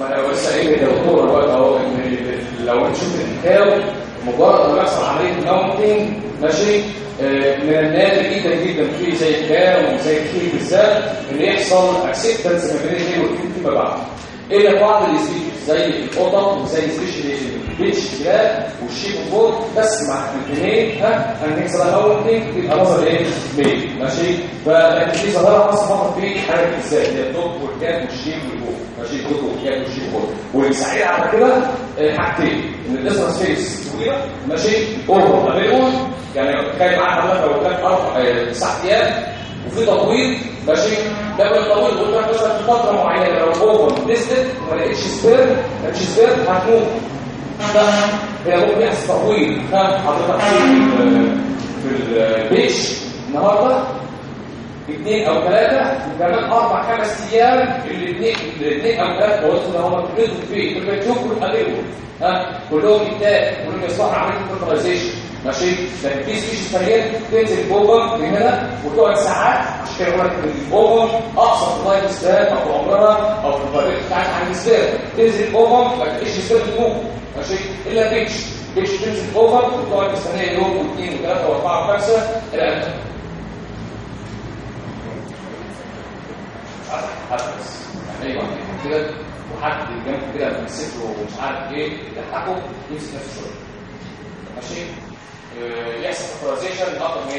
ما أنا لسه قايل للدكتور دلوقتي أهو إن لو شفت الكتاب مجرد ما يحصل عمليه ماونتنج ماشي؟ آه من النادر جدا جدا في زي الكام وزي الكيل بالذات إن يحصل اكسبتنس ما بين الاثنين والكيل فيما بعد الا بعض السبيشيز زي القطط وزي سبيشيز البيتش كلاب والشيك وفوت تسمح بالاثنين ها ان يحصل ماونتنج يبقى نظر إيه ميل ماشي؟ فلكن في ظاهره خاصة فقط في حاله الذات هي الدب والكاب والشيك والفوت ماشي؟ كتب وكيان وشيء كله والسعيد على كده حاجتين. إن الاسره سبيس طويله ماشي؟ أوفر. افيلبل يعني تخيل معاك حضرتك لو كان أربع تسع أيام. وفي تطويل ماشي. ده من التطويل قلت لك مثلا في فترة معينة لو اوفر نزلت وما لقيتش سبير ما لقيتش سبير هتموت. هي ممكن يحصل تطويل ها حضرتك في ال- في البيتش النهارده اثنين أو ثلاثة وكمان أربع خمس أيام الاثنين الاثنين أو ثلاثة بصوا ده هم كلهم في البيتشوف كلهم قابلهم ها؟ كلهم انتاج كلهم يصلحوا عمليه الفيرتلايزيشن ماشي؟ لكن في سبيشيز ثانية تنزل بوبا من هنا وتقعد ساعات عشان كده بقول لك البوبا أقصى في اللايف ستايل أو في عمرها أو في الطريق بتاعت عن السبير تنزل بوبا ما تلاقيش سبير تموت ماشي؟ إلا بيتش. بيتش تنزل بوبا وتقعد مستنية يوم واثنين وثلاثة وأربعة وخمسة إلى ان حدث يعني اي واحد يكون كده. وحد جنبه كده بيمسك له ومش عارف إيه يضحكه يمسك نفسه شوية. ماشي؟ يحصل فوتورايزيشن أكتر من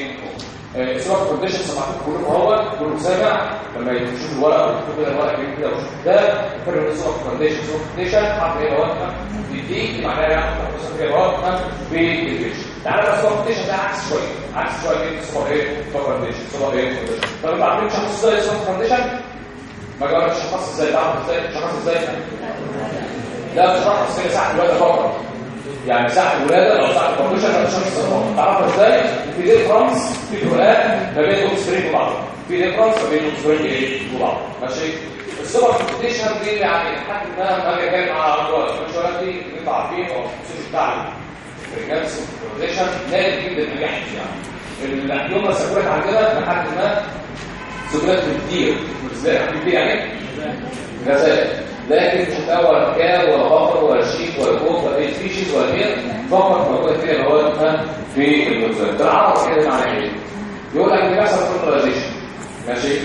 إيه سواء كونديشن سمعتكم كلكم اهو كله سامع لما يشوف الورق ويكتب كده الورق كده ويشوف ده الفرق بين سواء كونديشن سواء كونديشن حط هنا واقفه دي معناها يعني حط كده واقفه في الفيش تعالى بقى سواء كونديشن ده عكس شوية عكس شوية كده سواء إيه سواء كونديشن سواء إيه طب أنتوا عارفين شخص إزاي سواء كونديشن ما جربتش شخص إزاي؟ تعرف إزاي؟ شخص إزاي؟ لا مش شخص كده ساعة الولاده فقط يعني ساعة الولادة أو ساعة الكونديشن ما شخص تعرفها إزاي؟ في ديفرنس في فروقات ما بين الاكسبرين وبعض. في ديفرنس ما بين الاكسبرين إيه وبعض. ماشي؟ السوبر كونديشن دي يعني حد ما ما جاي مع اطفال المشوارات دي أنتوا عارفين أو السوشيال بتاع الريجالس كونديشن نادر جدا النجاح يعني. اليوم سكرت عندنا لحد ما سكرت كتير إزاي؟ كتير يعني؟ غزال. لكن مش هتلاقي ولا كاب ولا بقر ولا شيك ولا كوك ولا اي سبيشيز ولا غير فقط موجوده كده مواد في ده العرض كده معناه إيه؟ يقول لك بيحصل فيرتلايزيشن ماشي؟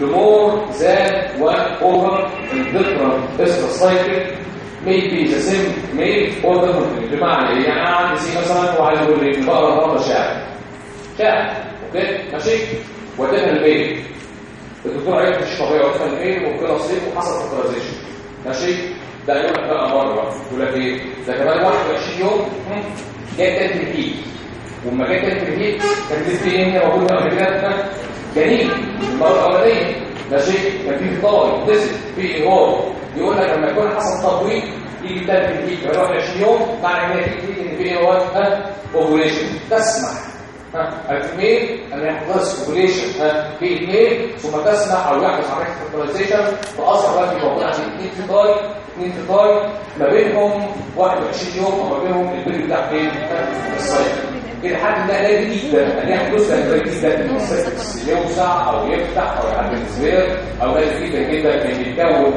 the more than one over in different ester cycle may be the same بمعنى إيه؟ يعني أنا عندي سي مثلا وعايز أقول لي بقرا النهارده شاعر شاعر أوكي؟ ماشي؟ وديتها البيت. الدكتور عرف مش طبيعي وقتها الميل وكده نصيب وحصل فيرتلايزيشن ماشي؟ ده يقول لك بقى مرة يقول لك إيه؟ ده كمان 21 يوم تاني الهيت وما تاني الهيت كان في إيه؟ هي موجودة قبل كده جنين. المره الأولانية. ماشي؟ كان في فطار ديسك في ايهاب يقول لك لما يكون حصل تطويل يجي تاني الهيت كمان 21 يوم معنى هي تيجي ان في إيه؟ هو اوفوليشن تسمح. الفيميل ان يحدث اوفوليشن في اثنين ثم تسمح أو يحدث عمليه فاصبح بقى في موضوع عندي اثنين فيتاي اثنين فيتاي ما بينهم 21 يوم وما بينهم البيبي بتاع فين الصيف. كده حد ده قليل جدا. ان يحدث قليل جدا. يوسع أو يفتح أو يعدل سوير أو قليل جدا جدا. ان يتكون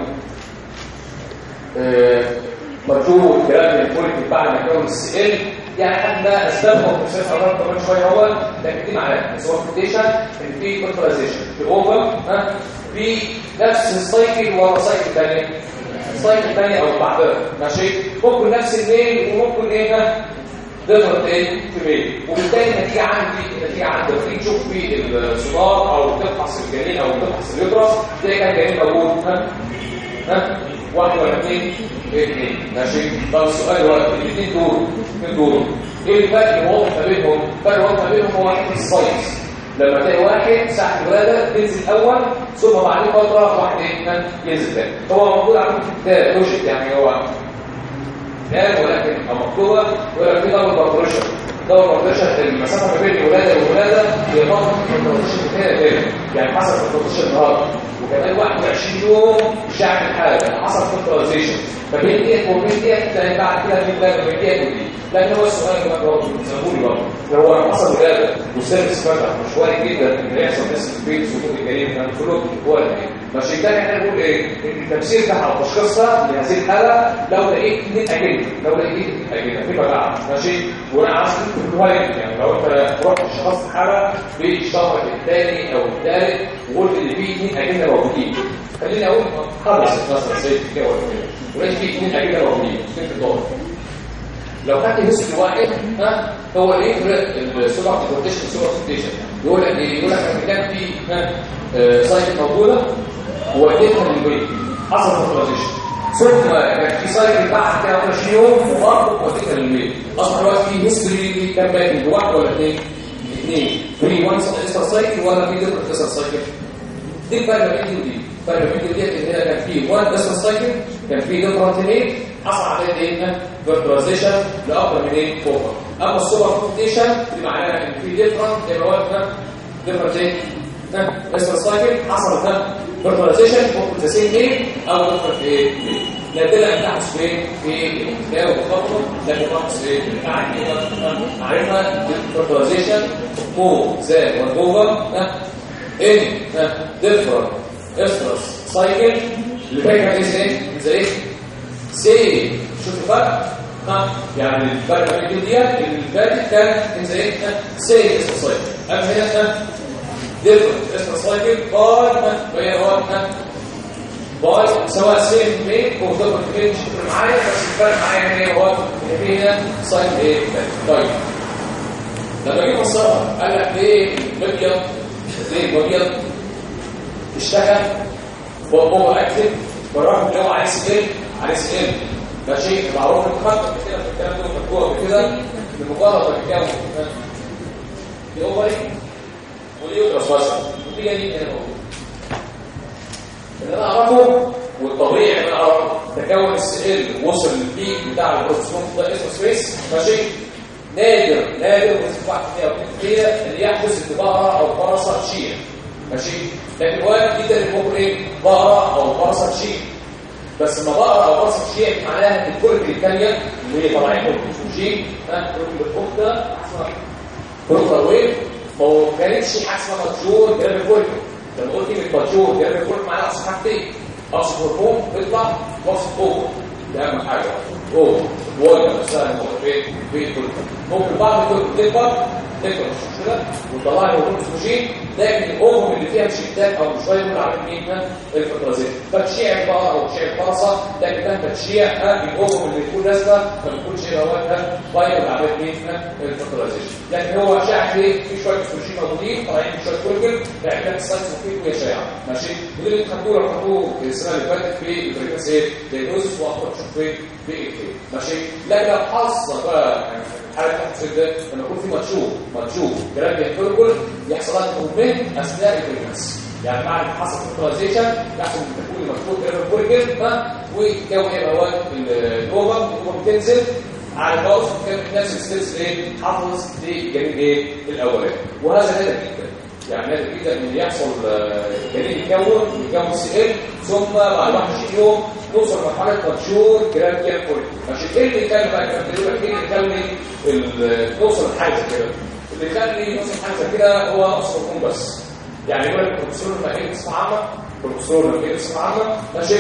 مجهول كلام البوليتيك بعد ما يكون السي ال يعني حد ما اسبابه بروسيس حضرتك كمان شوية هو لكن دي معناها بس هو ان في فيرتلايزيشن في اوفر ها؟ في نفس السايكل ورا سايكل ثانية السايكل الثانية أو بعدها. ماشي؟ ممكن نفس الميل وممكن إيه ده؟ ديفرنت إيه؟ في ميل. وبالتالي النتيجة عندي النتيجة عندي. تيجي تشوف في الصدار أو تفحص الجنين أو تفحص اليوترس تلاقي كان جنين موجود ها؟ ها؟ واحد ولا اثنين اثنين ماشي طب السؤال دلوقتي الاثنين دول الاثنين دول إيه الفرق الواضح ما بينهم الفرق الواضح ما بينهم هو واحد السايز لما تلاقي واحد ساعه الولاده تنزل اول ثم بعدين فتره واحد إيه ينزل تاني هو موجود عندكم في الكتاب لوجيك يعني هو. كتاب ولكن مكتوبة ويقول لك في دبل بارتريشن المسافة ما بين الولادة والولادة هي كده كده يعني حصل بارتريشن النهارده وكمان 21 يوم مش هعمل حاجة حصل فيرتلايزيشن فبين ديت وبين ديت تلاقي بعد كده في بلاد بين ديت ودي لكن هو السؤال اللي برضه بتسالوني برضه. لو هو حصل ولادة والسيرفس فتح مش وارد جدا ان يحصل ناس في البيت سقوط الجنين كان كله وارد ماشي ده إحنا بنقول إيه؟ إن التفسير بتاع أو تشخيصها لهذه الحالة لو لقيت اثنين اجنه لو لقيت اثنين اجنه في بقى ماشي؟ وأنا عايز يعني. لو انت رحت شخصت حاله في الشهر الثاني أو الثالث وقلت إن في اثنين اجنه موجودين. خليني أقول خلص مثلا زي كده ولا كده ولقيت في اثنين اجنه موجودين؟ في الدور لو خدت هيستوري واحد ها هو إيه؟ السوبر كونديشن سوبر كونديشن يقول لك إيه؟ يقول لك ان كان في ها سايكل موجودة واديتها للبيت حصل فيرتلايزيشن ثم كان في cycle بعد كده 20 يوم وبرضه وديتها للبيت أصبح دلوقتي في history كام باقي واحد ولا اثنين اثنين في one cycle ولا في different cycle دي الفرق بين دي. ودي الفرق بين دي ان هنا كان في one بس cycle كان في different إيه حصل عمليه إيه fertilization لاكتر من إيه؟ فوق. أما ال superfetation دي معناها إن في different اللي هو different إيه؟ بس السايكل حصل ده فيرتواليزيشن ممكن تسين إيه أو ديفرنت إيه نادرا ان تحدث فين في الكتاب والخطوه لكن تحدث في يعني عرفنا الفيرتواليزيشن مو زي والبوفا ان ديفرنت استرس سايكل اللي فاكر إيه إيه زي إيه سي شوف الفرق يعني الفرق بين دي اللي فاتت كان زي إيه سي سايكل اما هنا ديفرنت استرس سايكل باي باي هو باي سواء سيم مين أو دبل مين مش معايا بس الفرق معايا إيه هو في هنا سايكل إيه؟ طيب. لما جه فسرها قال لك ليه المبيض ليه المبيض اشتغل. وهو اكتب بالرغم ان هو عايز إيه عايز إيه ده شيء معروف. متخطط كده في الكلام ده مكتوب كده. بمجرد ما بتكون دي اوفري مثلا ودي دي هنا موجوده اللي أنا اعرفه والطبيعي ان أنا اعرفه تكون السئل وصل للبيك بتاع البروتوسوم ده اسمه سبيس ماشي نادر نادر بنسبه 1% ان يحدث ببقره أو فرصه تشيع ماشي لكن وارد جدا ان ممكن إيه بقره أو فرصه تشيع بس ما بقره أو فرصه تشيع معناها ان الكرك الثانية اللي هي طالعين من الجين ها كرك الكفته كرك ويف ما كانتش حاسمه ماتشور جنب الكرك لما قلت كلمه ماتشور جنب الكرك معناها اقصد حاجتين. اقصد هرمون بيطلع وصف قوة. ده اهم حاجة. قوة. الوجه نفسها في في الكرك ممكن بعض الكرك تكبر تكبر. مش كده وتطلع لي هرمون اسمه لكن الاوفم اللي فيها شتات أو شوية من عارف مين الفطرازين فتشيع بقى أو تشيع فرصه لكن ده تشيع الاوفم اللي تكون نازلة ما بتكونش رواتها بايظ عمليه مين الفطرازين لكن هو إيه في شوية استروجين موجودين طالعين شوية كولجن باعتبار السايتس مفيد وهي شائعه ماشي؟ ودي اللي خدوه لو خدوه السنة اللي فاتت في البريكاس إيه ديagnosis واخطر تشوف في ماشي؟ لكن حصه بقى يعني حاله تحت ده لما يكون في ماتشوب ماتشوب جراب يحترقل يحصل لها موفمنت أثناء البريكاس يعني بعد ما حصل فيرتلايزيشن يحصل تكوين مفقود كورجل ها ويتكون إيه هو الاوفر وبتنزل على الباوس كان نفس الستيلز إيه؟ حافظ للجنين إيه؟ الاولاني وهذا نادر جدا. يعني نادر جدا ان يحصل جنين يتكون يتكون سي ال ثم بعد 21 يوم توصل لمرحله ماتشور كوري. عشان إيه اللي كان بقى كان بيقول إيه اللي يخلي توصل لحاجه كده؟ اللي يخلي توصل حاجة كده هو أصل الهرمون بس. يعني يقول لك البروفيسور لما بصفه عامه البروفيسور لما يجي بصفه عامه ماشي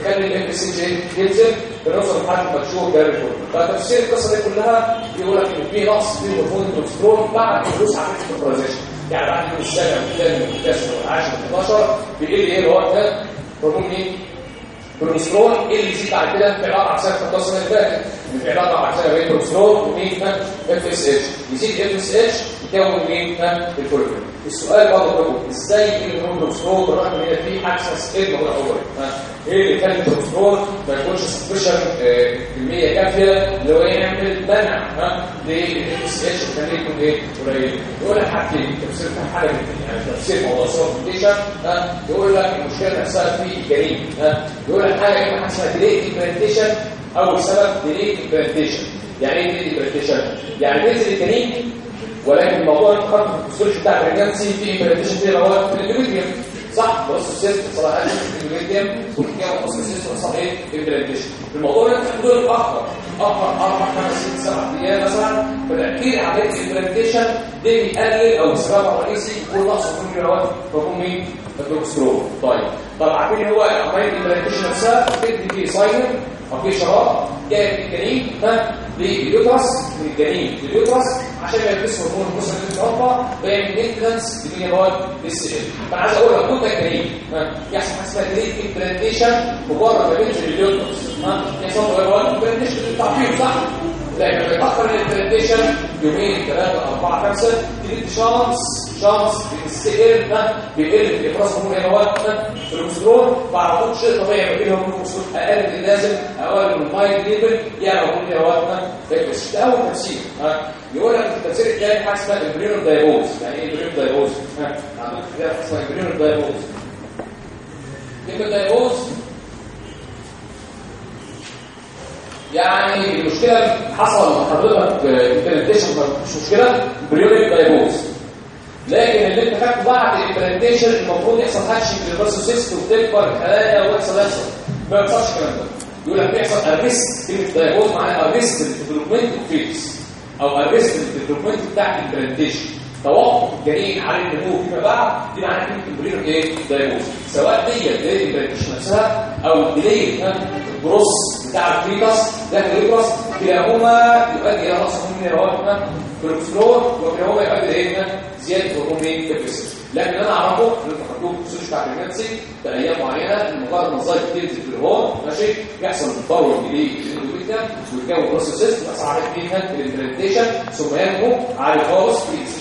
يخلي الام اس جي ينزل بنوصل لحد ماتشور جرام كوري. فتفسير القصة دي كلها يقول لك إن في نقص في هرمون التستوستيرون بعد حدوث عملية الفرازيشن يعني بعد يوم السابع والثاني والتاسع والعاشر وال11 بيقل إيه الوقت ده هرمون مين؟ البروسترون إيه اللي يزيد بعد كده في علاقه عكسيه في القصة اللي فاتت في علاقه عكسيه بين البروسترون ومين اف اس اتش يزيد اف اس اتش يكون مين ال follicle السؤال برضه بقول إزاي البروسترون بالرغم إن هي في excess إيه موجوده أول. إيه اللي يخلي البروسترون ما يكونش sufficient كمية كافية اللي هو يعمل منع؟ ها لل FSH وكان يكون إيه؟ قليل. يقول لك حاجتين تفسير حاجة يعني تفسير موضوع superfetation ها يقول لك المشكلة نفسها في الجريمة ها. يقول لك حاجة اسمها اسمها delayed implantation أول سبب ديلي امبلانتيشن يعني إيه ديلي امبلانتيشن يعني بينزل الجنين ولكن الموضوع الخط الفسيولوجي بتاع البريجنسي في امبلانتيشن في مواد في الاندوميتريوم صح بص السيستم صراحة في الاندوميتريوم والكيو بص السيستم صح إيه امبلانتيشن الموضوع ده في حدود الآخر اخر أربع خمس ست سبع أيام مثلا. فتاكيد عمليه الامبلانتيشن ده بيقلل أو السبب الرئيسي هو نقص كل مواد فهم مين؟ الدوكسترون طيب طب عارفين هو عمليه الامبلانتيشن نفسها بتدي فيه سايلنت في شراب جاي الجنين ها لليوترس من الجنين لليوترس عشان ما يلبسوا هرمون اللي بيتوفى ويعمل مينتنس لمين مواد للسي ال فانا عايز أقول لك كنت جنين ها يحصل حاجة اسمها جريد امبلانتيشن مجرد ما بينزل اليوترس ها يحصل مواد امبلانتيشن للتعقيم صح؟ لكن لما يتاخر الامبلانتيشن يومين ثلاثة اربعه خمسه تدي شانس شانس السئل ده بيقل في افراز هرمون الهواء في الكوليسترول بعرفوش شيء طبيعي ما بين هرمون الكوليسترول أقل من اللازم أقل من المايل ليفل يعني هرمون الهواء بس ده اول تفسير يقول لك التفسير الثاني حاجة اسمها البرينو دايبوز يعني إيه البرينو دايبوز عندك كده اسمها البرينو دايبوز كلمه دايبوز يعني المشكلة حصل حضرتك امبلانتيشن مش مشكلة embryonic diapause لكن اللي انت خدته بعد ال implantation المفروض يحصل hatch في ال blastocyst وتكبر الخلايا ويحصل يحصل. ما يحصلش الكلام ده. يقول لك بيحصل arrest كلمه diapause معناها arrest ال development of أو arrest ال development بتاع ال implantation توقف الجنين عن النمو فيما بعد دي معناها كلمه ال embryonic إيه؟ diapause سواء دي delay ال implantation نفسها أو ال delay ال growth بتاع ال fetus داخل ال uterus كلاهما يؤدي إلى نقص من هرمونات الكوليسترول وكلاهما يؤدي إلى زيادة هرمون الكبسس لكن أنا أعرفه ان مكتوب في السوشيال بتاع البريجنسي في أيام معينة ان مجرد ما الظاهر تنزل في الهون ماشي؟ يحصل تطور جديد. جدا ويتكون بروسيس يحصل عليه فيها الامبلانتيشن ثم ينمو عالي خالص في السوشيال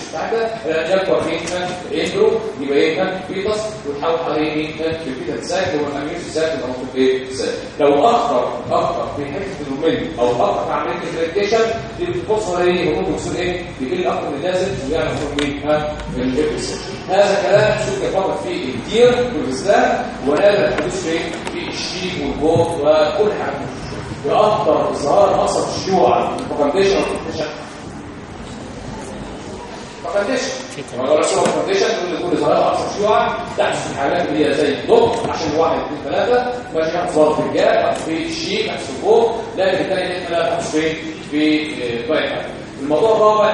بتاعتها يكبر فيها الامبرو يبقى إيه فيتاس وتحول عليه إيه الفيتال ساك هو الاميوس ساك اللي موجود في ساك لو اخر اخر في حتة الرومين أو اخر في عملية الامبلانتيشن دي بتبص على إيه هرمون الاكسجين إيه؟ بيقل أكتر من اللازم ويعمل هرمون ها الابس هذا كلام شوف فقط في الدير والإسلام وهذا الحدوث في في الشيك والجوط وكل حاجة. باكثر ظهار اثر الشيوع الفوكانتيشن فوكانتيشن لو رسموا فوكانتيشن كل كل ظهار اثر الشيوع تحدث في الحالات اللي هي زي الضغط عشان واحد اثنين ماشي يحصل في الجاب في الشيك الجوط لكن الثاني تحصل في في الموضوع الرابع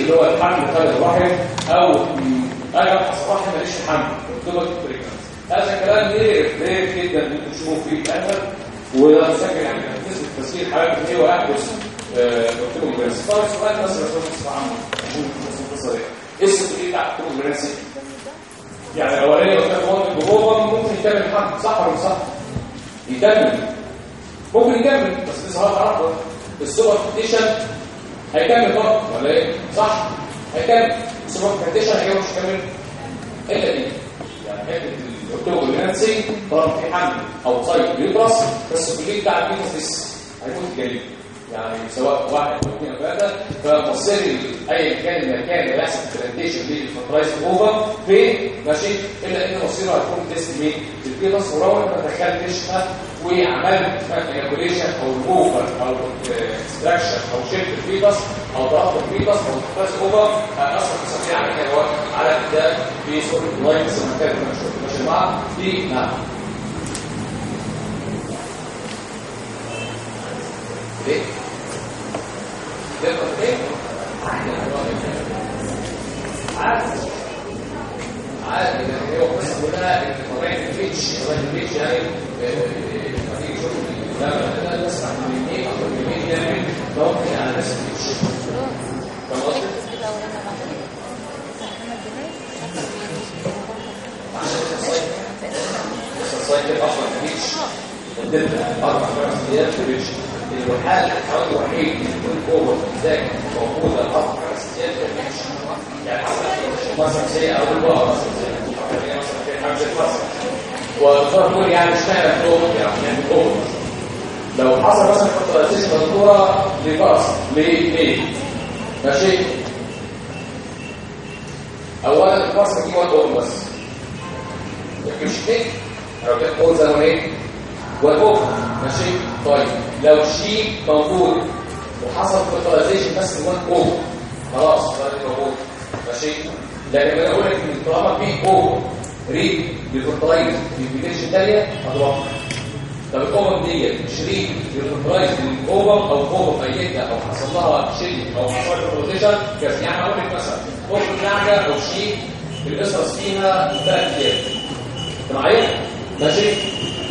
اللي هو الحمل خلال الرحم أو أنا الرحم ماليش حمل. هذا كلام رير رير جدا أنتم تشوفوه في الاثر وده مسجل يعني نسبه تسجيل حالات كتير ويحدث التوب بريجنسي طيب سؤال بس بس بس عنه عشان دي إيه السبب بتاع التوب بريجنسي يعني الاولاني كان مواد جوه ممكن يكمل حمل صح ولا صح؟ يكمل. ممكن يكمل بس لسه هتعرفه السوبر كونديشن هيكمل برضه ولا إيه؟ صح؟ هيكمل. السوبر كونديشن هيكمل مش هيكمل. الا دي يعني حتة يكتبوا لنفسي طرف في حمل أو سايت بيبرص بس الجليد بتاع البيتس لسه هيموت يعني سواء واحد أو اثنين أو ثلاثة فمصير ايا كان المكان اللي هيحصل برزنتيشن للفرترايز اوفر في ماشي إلا إن مصيره هيكون تيست مين؟ البيبرص ولو أنا ما دخلتش وعملت كالكوليشن أو ريموفر أو اكستراكشن أو شيفت الفيبس أو ضغط الفيبس أو الفيبس اوفر هيأثر في على على كده في صورة اللاينز المكان المنشور 4 دي نعم إيه؟ تقدر إيه؟ عارف عارف ان هو بس هنا ان طبيعه الريتش طبيعه الريتش يعني خليك شوف لما تسمع من إيه أو من إيه ده ممكن على نفس الريتش خلاص الصيد أصلا البيتش الدلتا أربع أيام في البيتش الحال الحيوان الوحيد اللي يكون اوفر ذاك موجوده أربع أيام في البيتش يعني مثلا زي أو البقره مثلا مثلا حاجة الفصل والفرق يعني اشتغل اوفر يعني يعني اوفر لو حصل مثلا كونتراتيشن مذكوره لفرس ليه؟ ماشي؟ اولا الفرس دي وان اوفر بس. لو كانت اوفر زمنيه والاوفر ماشي طيب لو الشيء موجود وحصل فيرتلايزيشن بس وان اوفر خلاص. ده موجود ماشي لكن أنا أقول لك ان طالما في اوفر ريد للفيرتلايز للبيتيشن الثانية هتوقف طب الاوفر ديت مش ريد للفيرتلايز للاوفر أو اوفر ميته أو حصل لها شيء أو حصل لها كذا يعني أقول لك مثلا اوفر نعجه أو شيء الاسرس فيها ثلاث أيام معايا ماشي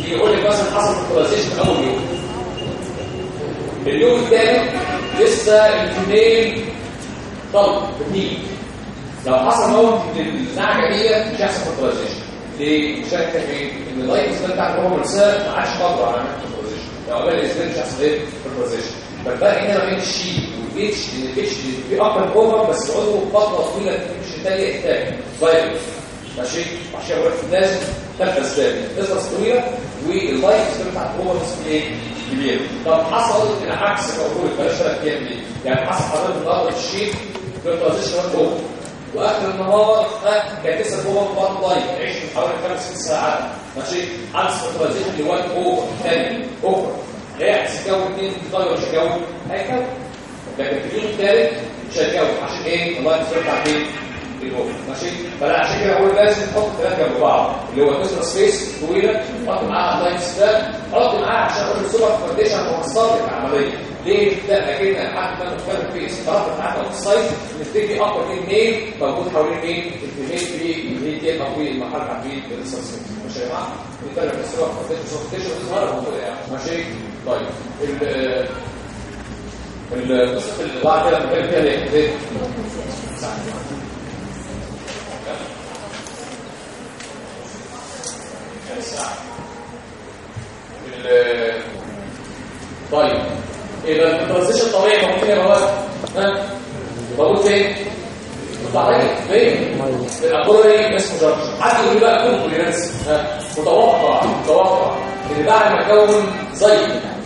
يقول لك مثلا حصل فيرتلايزيشن أول يوم. اليوم الثاني لسه الفيميل طلق بتنيجي لو حصل موت النعجه دي مش هيحصل فيرتلايزيشن ليه؟ شايف في إن اللايف سبيل بتاع الهرمون نفسها ما عادش قادره على عمليه فيرتلايزيشن لو قبل الاسبيل مش هيحصل إيه؟ فيرتلايزيشن فالفرق هنا ما بين الشي والاتش ان الاتش في أكتر اوفر بس عضو فتره طويلة مش الثانية الثاني فايروس ماشي عشان بقول لك لازم ثلاث اسباب قصص طويله واللايف سبيل بتاع الهرمون إيه؟ كبير طب حصل العكس موجود بلاش ثلاث أيام دي يعني حصل حضرتك النهارده الشيء فيرتلايزيشن اوفر وآخر النهار لسه هو برضه لايف عيش حوالي خمس ست ساعات. ماشي؟ عكس فيرتلايزيشن لوان اوفر ثاني اوفر هيحس يكون اثنين طيب مش هيكون هيكون لكن في اليوم الثالث مش هيكون عشان إيه؟ الله يسرق عليه ماشي فانا عشان كده بقول لازم تحط ثلاثة جنب بعض اللي هو كسر سبيس طويله حط معاها لاين ستاب حط معاها عشان السوبر فاونديشن موصل لك العملية ليه ده كده حتى لما نتكلم في استراتيجي بتاعتنا في السايت نبتدي أكتر من ميل موجود حوالين مين الفيميل في الفيديو أو في المرحله بتاعت الريسيرش ماشي يا جماعة نتكلم في السوبر فاونديشن ظهر موجوده يعني ماشي طيب ال القصة اللي بعد كده بنتكلم فيها الايه طيب يبقى الترانزيشن الطبيعي فين يا مواد ها موجود فين طبيعي فين الابوري اسمه حد يقول بقى كومبلينس متوقع متوقع ان بعد ما اكون زي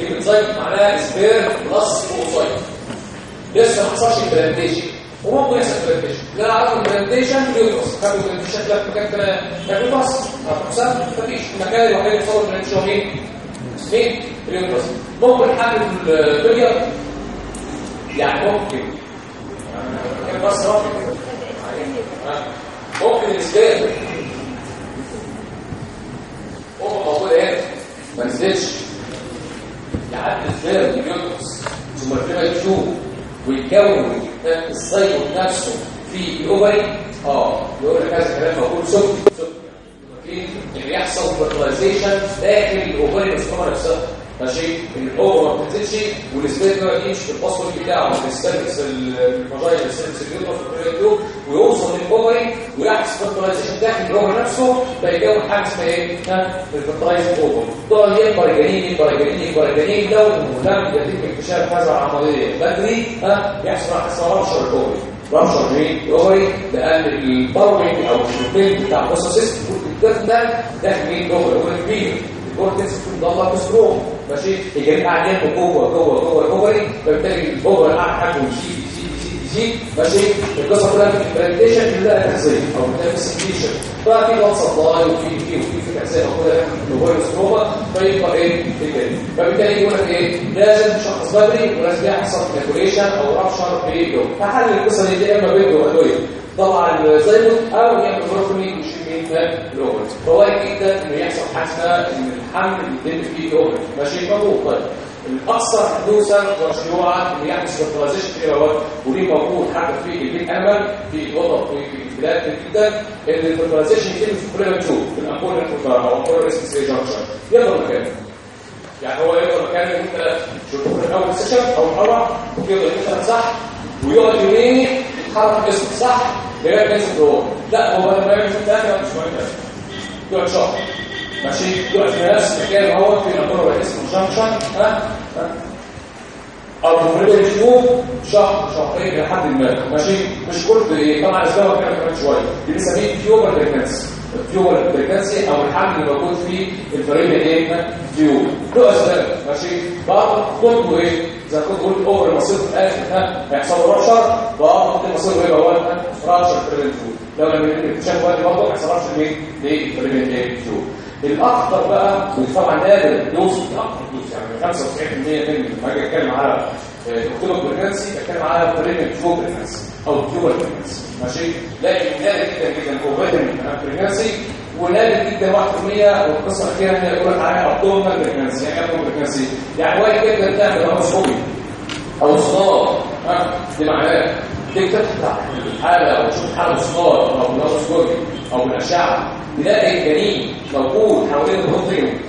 كلمه زي معناها سبير بلس اوسايت لسه ما حصلش البرزنتيشن وممكن يحصل برزنتيشن لا اعرف البرزنتيشن بيوصل خدوا البرزنتيشن في مكان كان بس حساب مفيش المكان الوحيد اللي يصور البرزنتيشن هو مين؟ مين؟ بيوصل ممكن حل الفيديو يعني ممكن بس ممكن الاسباب هو موجود هنا ما نزلش يعدي الزر بينقص ثم الفيما يشوف ويكون الصيد نفسه في الاوفري آه يقول لك هذا الكلام موجود سكر سكر اللي يحصل فيرتلايزيشن داخل الاوفري والسكر نفسها ماشي ال ovum ما بتنزلش وال sperm ما يجيش في ال passage بتاعه بيستلبس الفاجايل بيستلبس ال uterus في ال fallopian tube ويوصل لل ovary ويحصل fertilization داخل ال ovary نفسه فيكون حاجة اسمها إيه؟ ال fertilized ovum طبعا يكبر الجنين يكبر الجنين يكبر الجنين لو لم يتم اكتشاف هذا العملية بدري ها يحصل rupture ال ovary rupture مين؟ ال ovary لأن البارومين أو الشوبين بتاع ال process ده داخل هو كبير الكورتكس ضلة سترونج ماشي الجنين قاعد ينمو جوه جوه جوه الاوفري فبالتالي الاوفري قاعد يزيد يزيد يزيد ماشي القصة كلها في البرزنتيشن كلها تغذيه أو كلها في السكريشن ففي بلاد سبلاي وفي في وفي في تغذيه موجوده في الاوفري ستروما فيبقى إيه الجنين فبالتالي يقول لك إيه لازم تشخص بدري ولازم يحصل كالكوليشن أو رابشر في اليوم فحل القصة دي يا اما بيدو ادويه طبعا الزيموت أو يعمل بروكلي ويشيل الاوفر فوارد جدا انه يحصل حاسه إن الحمل يتم فيه الاوفر ماشي موجود. طيب الأكثر حدوثا وشيوعا ان يحدث في الاوفر ودي موجود حتى في البيت أمل في الوضع في البلاد جدا إن الفيرتلايزيشن يتم في كل تشوف في الامبول أو امبول ريسك جانكشن يقدر مكانه يعني هو يقدر مكانه أنت شوفه في اول سيشن أو محاضره ويقدر يفتح صح ويقعد يومين يتحرك جسمه صح ما ينزل جوه لا هو لما يعمل في الثانية مش مهم. يقعد شهر. ماشي؟ يقعد. في نفس المكان هو في مقر اسمه جانكشن ها؟ أو تمرين الشهور شهر شهرين لحد ما. ماشي؟ مش كل طبعا اسباب كده كمان شوية. دي بنسميه فيوبر بريجنسي فيوبر بريجنسي أو الحمل اللي موجود في الفريق إيه؟ فيوبر له اسباب ماشي؟ بعض كله إيه؟ إذا كنت قلت اوفر المصير في الآخر ها؟ هيحصل له رابشر بعض المصير يبقى هو رابشر في الفيوبر لو لما اكتشاف وقت برضه ما يحصلش لمين للفريق إيه؟ فيوبر الاخطر بقى وطبعا نادر يوصل أكتر يعني 95% من لما أتكلم على دكتور بريجنسي بتكلم على بريجن فوق بريجنسي أو ديوال بريجنسي ماشي؟ لكن نادر جدا جدا كوفيدن بريجنسي ونادر جدا 1% والقصة الأخيرة هي يقول لك عليها ابدومال بريجنسي يعني إيه بريجنسي يعني وارد جدا تعمل هوموسكوبي أو صدار ها؟ دي معناها. تيجي تفتح؟ الحاله أو تشوف حاله صدار أو هوموسكوبي أو بالاشعه تلاقي الجنين موجود حوالين البروتين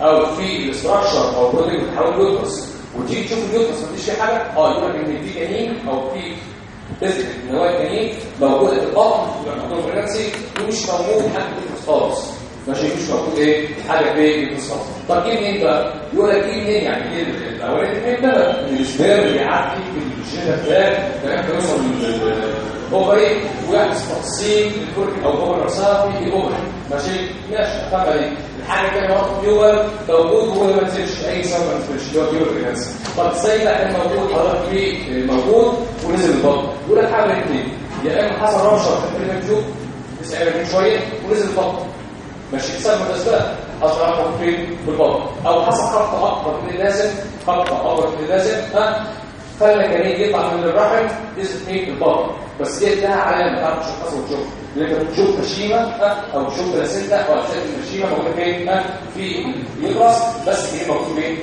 أو في الاستراكشر أو البروتين حوالين اليوترس وتيجي تشوف اليوترس مفيش فيه حاجة؟ آه يقول لك إن في جنين أو في بذر ان هو الجنين موجود في البطن في الموضوع الفرنسي ومش موجود في خالص ماشي مش موجود إيه؟ حاجة في الخالص طب جه منين بقى يقول لك جه منين يعني إيه الاولاني منين بقى من السبيرم اللي يعدي في الجينات ده لغايه ما يوصل للاوفري ويحدث تقسيم للكورك أو جوه الرصاف في الاوفري ماشي؟ ماشي. فاهمه دي الحاجة الثانية وقت فيول موجود وهو ما نزلش أي سبب ما نزلش. فيول برينس طب السيد كان موجود؟ حضرتك فيه موجود ونزل البطن يقول لك حاجة اثنين يا إما حصل رمشه في لسه قايل من شوية ونزل البطن ماشي بسبب الاسباب رقم فين في البطن أو حصل خط أكبر من اللازم خط أكبر من اللازم ها؟ خلى الجنين يطلع من الرحم في البطن بس دي لها علامة تعرف تشخصها وتشوف اللي أنت بتشوف مشيمه أو تشوف بلاسينتا أو اجزاء المشيمه موجودة فين؟ في اليوترس بس هي موجودة فين؟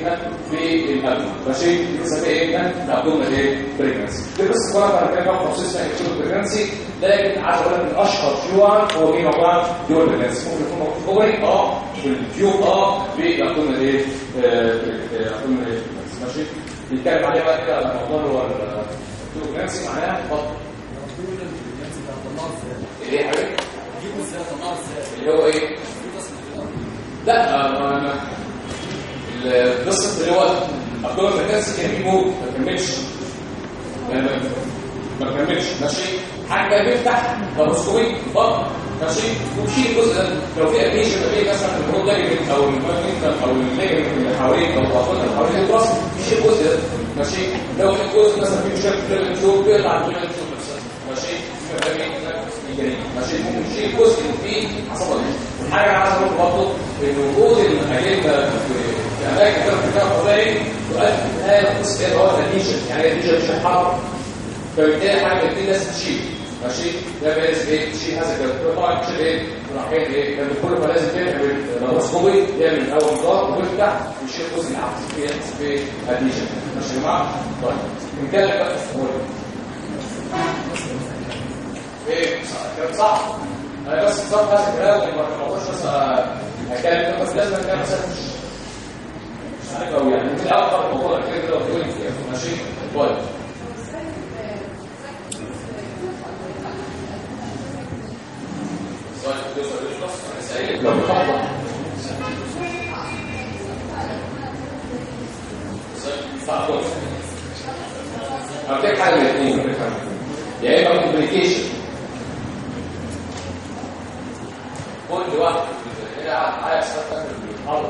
في القلب ماشي؟ بنسميها إيه؟ ها الابدومينال إيه؟ بريجنسي دي بس كنا بعد كده بروسيس اسمها بريجنسي لكن عايز أقول لك من أشهر فيوان هو مين موضوع ديول بريجنسي ممكن يكون موجود اوفري آه في الفيو آه بالابدومينال إيه؟ الابدومينال إيه؟ ماشي بيتكلم عليه بقى كده على موضوع اللي هو البريجنسي معناها بطن إيه يا حبيبي؟ اللي هو إيه؟ لا ما القصة اللي هو ابدومين بريجنسي كان بيموت ما كملش. ما- كملش. ماشي؟ حاجة بيفتح لابروسكوبي بطن ماشي الجزء ده لو في ابليشن ما بين مثلا الهرمون لاجمنت أو الماجنت أو اللي حواليك أو الضغط اللي حوالين الراس يشيل الجزء ده ماشي. لو في جزء مثلا في مشكله في من الليجمنت شوف نفسها ماشي. ماشي ممكن تشيل الجزء اللي فيه عصبه الحاجة اللي عايز أقول برضه إن وجود الاجنده في في أماكن كده في الكهرباء تؤدي في النهايه لقصه اللي هو الاديشن يعني الاديشن مش هيتحرك فبالتالي حاجة من دي لازم تشيل. ماشي؟ ده لازم إيه تشيل هذا الجو طبعا تشيل إيه رايحين إيه لأن كل ما لازم تعمل لابروسكوبي يعمل الأول ضغط ويفتح ويشيل عاوز فيه في اديشن ماشي يا جماعة؟ طيب. نتكلم بقى في. إيه كلام صح؟ أنا بس نظام هذا الكلام ما الموضوعش بس هتكلم بس لازم اتكلم بس. مش مش عارف قوي يعني. في أكتر الموضوع كده كده وتقول لي ماشي؟ طيب طيب توصل للنص أنا سائل لو بخبط صح هديك من الاثنين يا اما كومبليكيشن كل واحد هنا عايز تفتح الحرب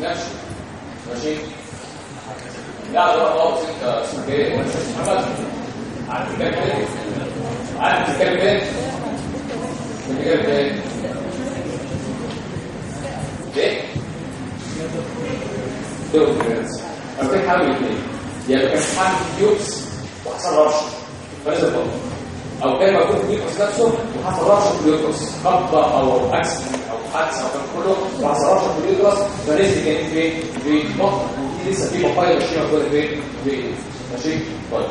نفسه ماشي لا ده خالص انت اسمك محمد عارف إيه عارف تتكلم بتتكلم إيه إيه دول أنا حاجة من الاثنين يعني كان حامل تيوبس وحصل رش فنزل بطن أو كان في اليوترس نفسه وحصل رش في اليوترس خبطه أو اكسيدنت أو حادثه أو كان كله وحصل رش في اليوترس فنزل كان في في بطن ودي لسه في بقايا ماشيه موجوده فين في ماشي طيب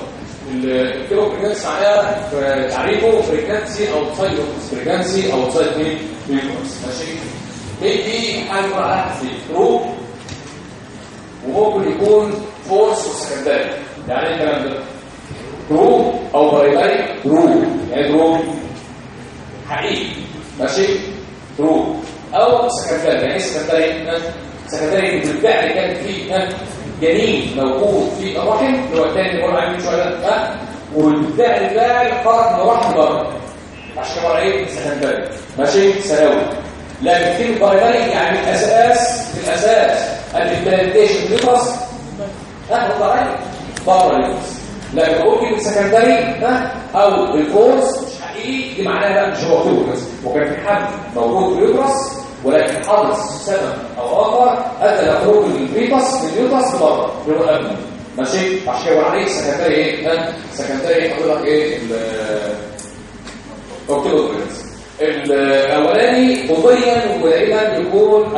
الكيلو بريجنسي معناها في تعريفه بريجنسي أو سايد بريجنسي أو سايد ال uterus ماشي دي حاجة بقى في true وممكن يكون false و secondary يعني إيه الكلام ده؟ true أو primary true يعني true حقيقي. ماشي true أو secondary يعني secondary secondary بالفعل كان في جنين موجود في الرحم اللي هو الثاني اللي هو عامل شوية ده والفعل فاعل خرج الرحم بره عشان كده إيه؟ secondary ماشي؟ ثانوي لكن كلمه primary يعني الأساس في الأساس ال implantation ال uterus ها؟ هو primary بره ال uterus لكن ممكن ال secondary ها؟ أو ال false مش حقيقي. دي معناها لا مش هو كده بس وكان في حد موجود في ال uterus ولكن حدث سبب أو آخر أدى لخروج ال fetus من ال uterus بره هو الابن ماشي؟ عشان كده عليه secondary إيه؟ ها؟ secondary حضرتك إيه؟ اوكتوبر برينس الأولاني طبيا ودائما يكون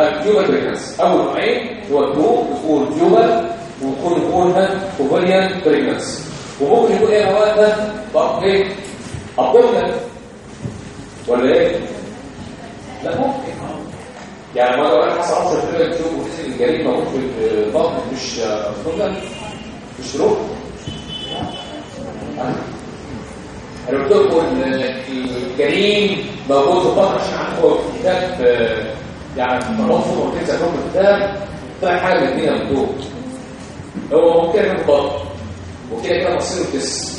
برينس أول نوعين هو التوب يكون تيوبر ويكون يكون طبيا برينس وممكن يكون إيه مواد ده برضه إيه؟ ابومنال ولا إيه؟ لا ممكن. يعني لو أنا حصل 10 فرق تشوف وتنزل الجريمة موجود في البطن مش ابومنال مش روح. أنا قلت لكم إن الجريم موجود في البطن عشان عنده كتاب آه، يعني تنظم وتنسى لكم الكتاب طلع حاجة من الاثنين من دول هو ممكن يكون بطن وكده كده مصيره الجسم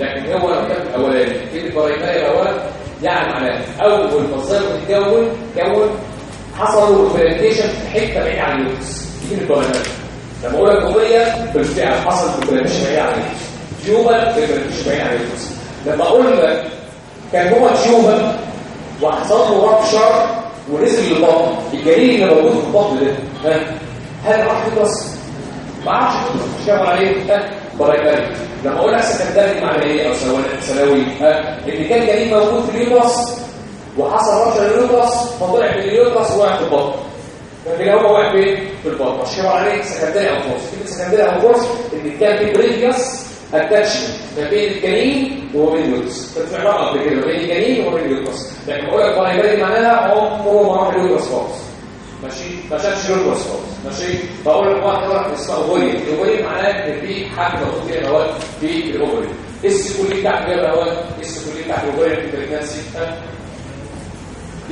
لكن هو الكتاب الأولاني. كلمه برايمري الأول يعني معناه أول ما الظاهر تتكون كون حصلوا برزنتيشن في حتة بعيدة عن اليوتس دي برايمري لما أقول لك قضيه بالفعل حصل برزنتيشن بعيد عن اليوتس تيوبر برزنتيشن بعيد عن اليوتس لما أقول لك كان هو tubal وحصل له rupture ونزل للبطن الجنين اللي موجود في البطن ده ها؟ هل راح uterus ما أعرفش كامل عليه ها؟ primary لما أقول لك secondary معنى إيه؟ أو ثانوي ها؟ إن كان جنين موجود في ال uterus وحصل rupture ال uterus فطلع من ال uterus ووقع في البطن. هو واقع فين في البطن. مش كامل عليه secondary أو false كلمه secondary أو false ان كان في بريفيوس اتاتشمنت ما بين الجنين وما بين اليوترس كانت في علاقه قبل كده. بين الجنين وما بين اليوترس لكن بقول لك برايمري معناها عمره ما راح اليوترس خالص. ماشي؟ ما شافش لون خالص. ماشي؟ بقول لك واحد واحد اسمه اوفولي الاوفولي معناه إن في حاجة موجود فيها هواء في الاوفولي السيكولي بتاع كده هواء السيكولي بتاع الاوفولي في البريكنسي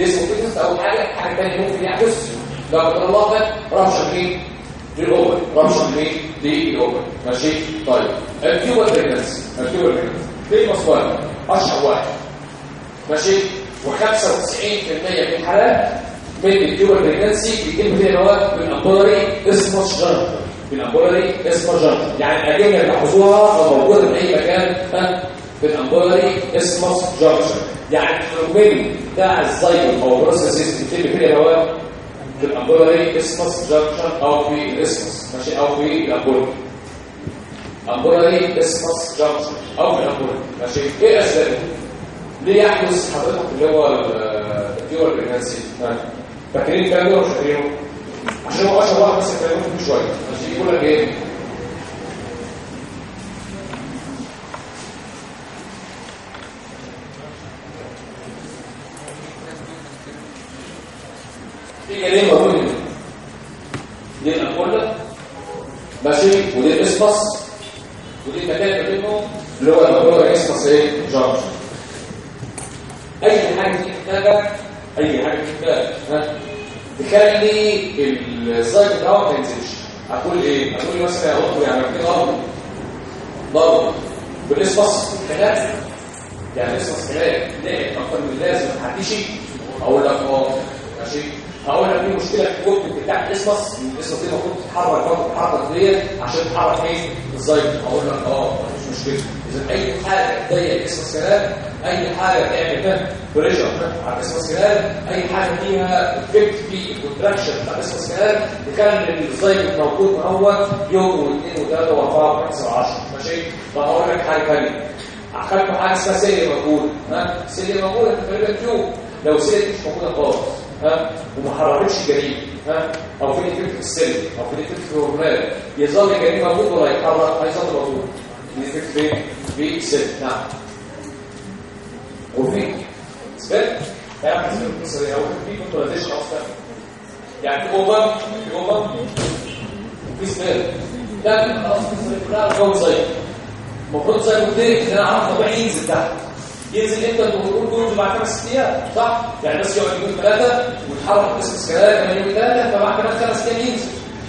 كده اول حاجة حاجة ثانية ممكن يحدث لو قدر الله ده رمشه مين للاوفولي رمشه مين للاوفولي ماشي؟ طيب. الكيوبر بريكنسي الكيوبر بريكنسي في مصباح أشهر واحد. ماشي؟ و95% من الحالات من التيوبر بريجنسي بيتم فيها نواه بالامبولاري اسمه جنر بالامبولاري اسمه جنر يعني الاجنه اللي حفظوها أو موجودة في أي مكان. بالامبولاري اسمه جنر يعني الفينومين بتاع الزيت أو بروسيس بيتم فيها نواه بالامبولاري اسمه جنر أو في الاسمس ماشي أو في الامبولاري امبولاري اسمه جنر أو في الامبولاري ماشي إيه اسبابه ليه يحدث حضرتك اللي هو التيوبر بريجنسي فاكرين الكلام ده ولا مش فاكرينه عشان هو اشهر واحد بس الكلام شوية ماشي يقول لك إيه في جنين موجود دي الأنفولة ماشي ودي الاسبس ودي المكان ما بينهم اللي هو الأنفولة اسبس إيه؟ جارج أي حاجة دي محتاجه أي حاجة محتاجه ها؟ تخلي السايت بتاعه ما ينزلش هتقول إيه؟ هتقول مثلا يا اخويا يعني في ضرب ضرب بالاسبس خلاف يعني اسبس خلاف لقيت أكتر من لازم ما تعديش أقول لك آه ماشي. هقول لك في مشكلة في الكود بتاع الاسبس الاسبس دي المفروض تتحرك برضه تتحرك ديت عشان تتحرك إيه؟ الزايد أقول لك آه مفيش مشكلة. إذا أي حاجة تضيق الاسبس كلام أي حاجة تعمل ده بريشر على الاسبس كلام أي حاجة فيها افكت في الكونتراكشن بتاع الاسبس كلام تخلي الزايد موجود اهوت يوم واثنين وثلاثة وأربعة وخمسة وعشرة. ماشي؟ طب أقول لك حاجة ثانية أخدت حاجة اسمها سيليا موجوده ها؟ سيليا في تقريبا تيوب لو سيليا مش موجودة خالص. ها وما حركتش الجنين ها أو في افكت في السيل أو في افكت في الهرمونات يظل الجنين موجود ولا يتحرك هيظل موجود الافكت فين في السيل نعم. وفي سبيل يعني في كونترازيشن أصلا يعني في اوفر في اوفر وفي سبيل لكن خلاص في سبيل كلها جو زي. المفروض زي ما قلت لك إن أنا عارف طبيعي ينزل تحت. ينزل إمتى الهبوط دول بعد خمس أيام صح؟ يعني بس يقعد يومين ثلاثة ويتحرك بس اسكالات كمان يومين ثلاثة فبعد كمان خمس أيام ينزل.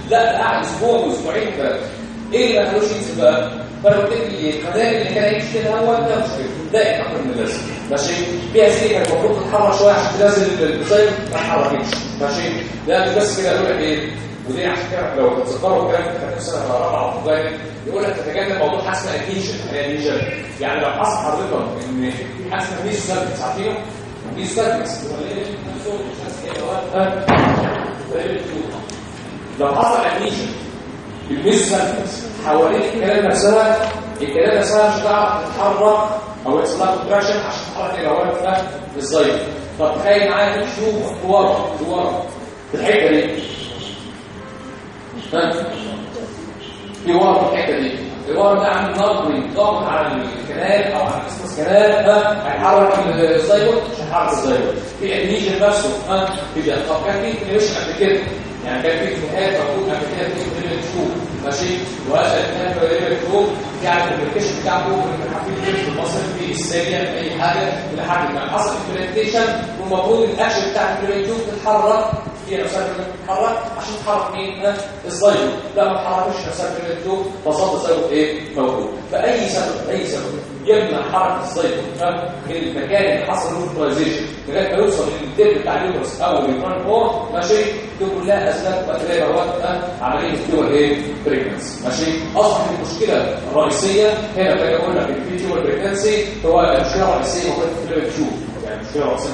لا قعد أسبوع وأسبوعين ثلاثة إيه اللي ما خلوش ينزل بقى؟ فأنا قلت لك القناه اللي كان هيمشي كده هو ده مشكله ده أكتر من اللازم ماشي؟ فيها كانت المفروض تتحرك شوية عشان تنزل البصير ما اتحركتش ماشي؟ لا بس كده أقول لك إيه؟ ودي عشان كده لو تتذكروا الكلام في سنه رابعه وابتدائي يقول لك تتجنب موضوع حسم اديشن اديشن يعني لو حصل حضرتك ان حسم ميزو سيرفكس عارفينه ميزو سيرفكس لو حصل اديشن سيرفكس حوالين الكلام نفسها الكلام نفسها مش هتعرف تتحرك أو يحصل لها كونتراكشن عشان تتحرك إلى ورا ده إزاي طب تخيل معايا تشوف ورا ورا في الحته دي في ورا في الحتة دي. الورا ده عامل نظري ضغط على الكنال أو على الاسمس كنال هيحرك الزيبوت مش هيحرك الزيبوت في ادميجن نفسه ها؟ في ده طب كان في كليش قبل كده. يعني كان في اجتهاد موجود قبل كده في كليش تشوف ماشي؟ وهذا الاجتهاد في كليش تشوف يعني الابلكيشن بتاعته في في المصل في السريع في أي حاجة لحد ما. حصل امبلمنتيشن والمفروض الأكشن بتاع الكليش تتحرك هي نفسها تتحرك عشان تحرك مين الزيبوت لا ما تحركش نفسها الكليش فصل الزيبوت إيه موجود. فأي سبب أي سبب يمنع حركة الزيبوت من المكان اللي حصل له لغايه ما يوصل للدب بتاع اليوترس أو الران فور ماشي؟ دي كلها اسباب بكتيريا وقت عملية التيور إيه؟ بريكنسي ماشي؟ اصبح المشكلة الرئيسية هنا لك ان في تيور بريكنسي هو المشكلة الرئيسية موجودة في الفلويد تيوب يعني مشكله راسيه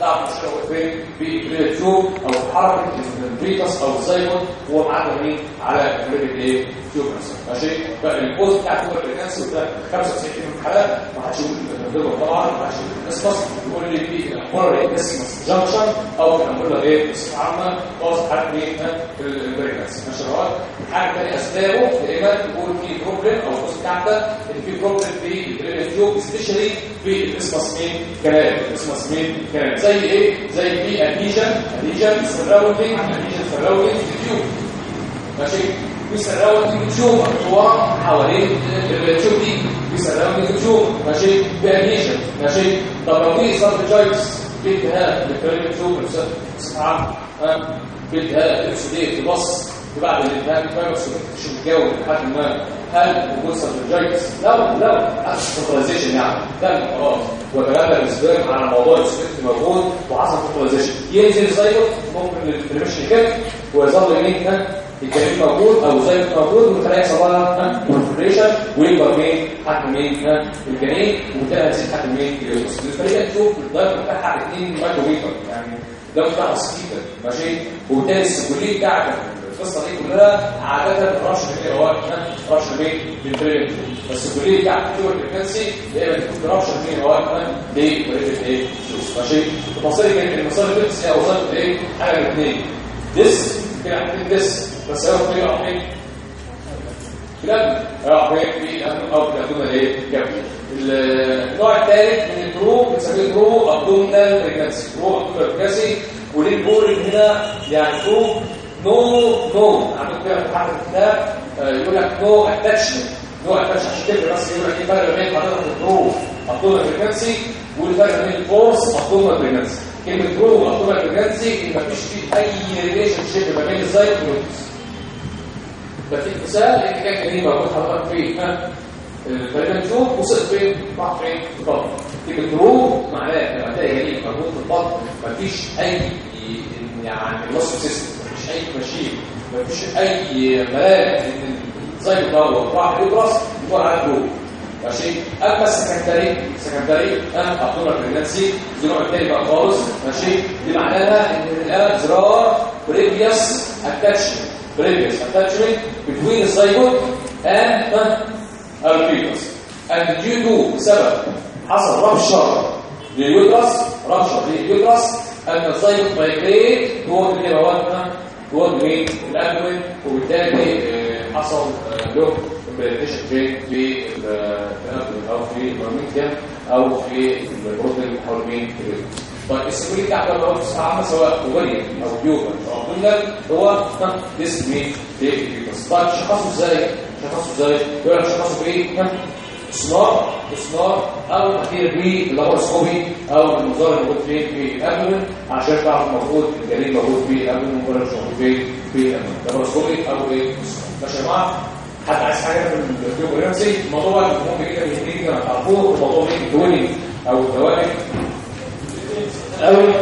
تعرف المشكلة هو فين في التيوب أو في حركة البريتس أو الزيغون هو معدل مين على البريد إيه تيوب ماشي؟ فالجزء بتاع التيوب الناس ده 95% من الحالات ما حدش يقول الدكتور طبعا ما حدش يقول الاسمس يقول لي في الامبولار إيه اسمس جنكشن أو الامبولار إيه عامة خاص حد في البريكنس ماشي ثانية اسبابه يا اما تقول في بروبلم أو الجزء بتاعتك ان في بروبلم في التيوب سبيشالي في الاسمس مين كلام الاسمس مين كلام زي إيه زي في اديشن اديشن سراوندينج اديشن سراوندينج التيوب ماشي في سراوندينج تيوب هو حوالين التيوب دي في سراوندينج تيوب ماشي في اديشن ماشي طب لو في سارفجايتس في التهاب للكلام تيوب بصفه عامه في التهاب في وبعد الالتهاب الفيروس تشوف الجو لحد ما هل وجود سيرجايتس لو لو فوتولايزيشن يعني. تم خلاص. وتغلب السبيرم على موضوع السبيرم موجود وحصل فوتولايزيشن ينزل زيغوت ممكن الانفلاميشن يكمل ويظل مين الجنين موجود أو زيغوت موجود والخلايا يحصل لها بروليفريشن ويكبر مين؟ حجم مين؟ الجنين وبالتالي هيزيد حجم مين؟ اليوترس الفريق تشوف الضغط بتاعها 2 مايكرومتر يعني ده بتاع بسيط ماشي؟ وبالتالي السكوليه بتاعتك القصة دي كلها عادة رش من هو رش من بالبريد بس الكليه بتاعت الفيور فريكونسي دايما تكون رش من هو لبريد إيه ماشي؟ تفاصيل المسار الفريكونسي أو وصلت إيه؟ حاجة اثنين ديس كده عندك ديس بس هو راح فين كلام راح فين في أو كده إيه؟ كده النوع الثالث من البرو بنسميه برو ابدومينال بريكنسي برو ابدومينال بريكنسي وليه البول هنا يعني برو نو نو عندك كده في الكتاب يقول لك نو اتاتشمنت نو اتاتشمنت عشان كده بس يقول لك إيه الفرق بين حضرتك البرو ابدومينال بريكنسي والفرق بين الفورس ابدومينال بريكنسي كلمه برو ابدومينال بريكنسي ان مفيش فيه اي ريليشن شيب ما بين الزايد واليوتس ففي مثال ان كان كريم موجود حضرتك في فلما نشوف وصل فين راح فين في البطن كلمه برو معناها لما تلاقي جنين موجود في البطن مفيش اي يعني لوس سيستم أي ماشين مفيش أي ملاك ان زي الضوء راح يدرس يقول على برو ماشي؟ أما السكندري السكندري أنا ابطول البريجنسي دي نوع تاني بقى خالص. ماشي؟ دي معناها إن ان there are previous attachment between the zygote and the fetus. And due to بسبب حصل rupture لل uterus rupture لل uterus أن ال zygote migrate toward الهواء toward مين؟ ال abdomen وبالتالي حصل له implantation فين في الأبدوين أو في المرميكيا أو في البروتين حول مين؟ طيب بتاع ده هو عامه سواء اوفري أو بيوبر أو ابدومينال هو جسم مين؟ بيبس طيب شخصه إزاي؟ شخصه إزاي؟ يقول لك شخصه بايه؟ سونار سونار أو تحليل باللابروسكوبي أو المنظار الموجود فين في الابدومين عشان تعرف موجود الجليد موجود في الابدومين ولا مش موجود في الابدومين لابروسكوبي أو إيه؟ ماشي يا جماعة؟ حد عايز حاجة في الفيبرينسي الموضوع مهم جدا يهمني جدا تعرفوه الموضوع الدوينج أو الدوائر أوي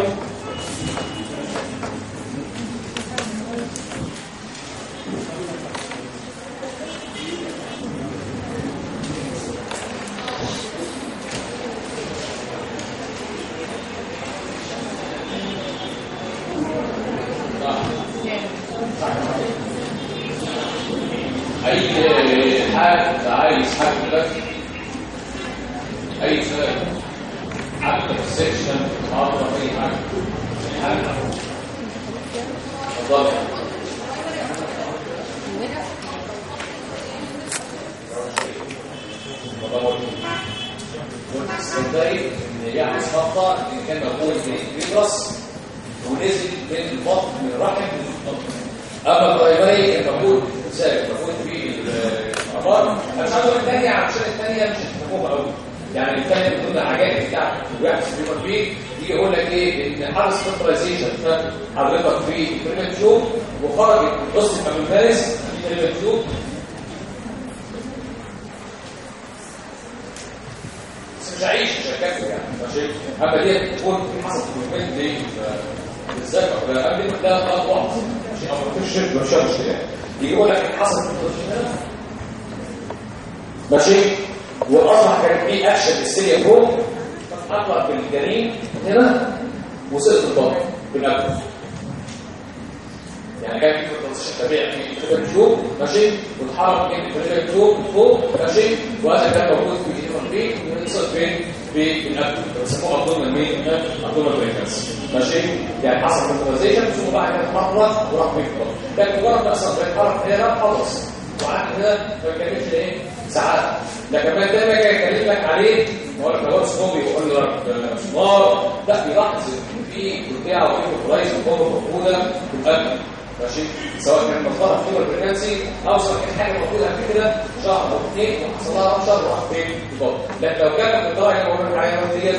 ديت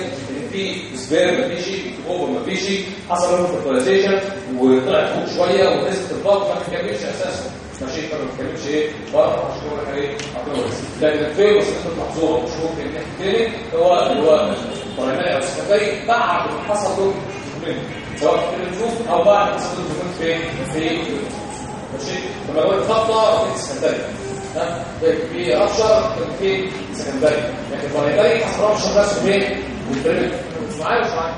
في سبير مفيش اوفر مفيش حصل لهم فيرتلايزيشن وطلعت فوق شوية ونزلت البطن ما تكملش أساسا. ماشي فما بتكلمش إيه بره كده إيه اعتبر لكن الفيل وسيله المحظوره مش ممكن نحكي هو هو برايمري أو سكندري بعد ما حصل له سواء في الجوف أو بعد ما حصل له فين في ماشي لما بقول خطه في سكندري في rupture في secondary لكن primary حصل rupture بس فين مش معايا مش معايا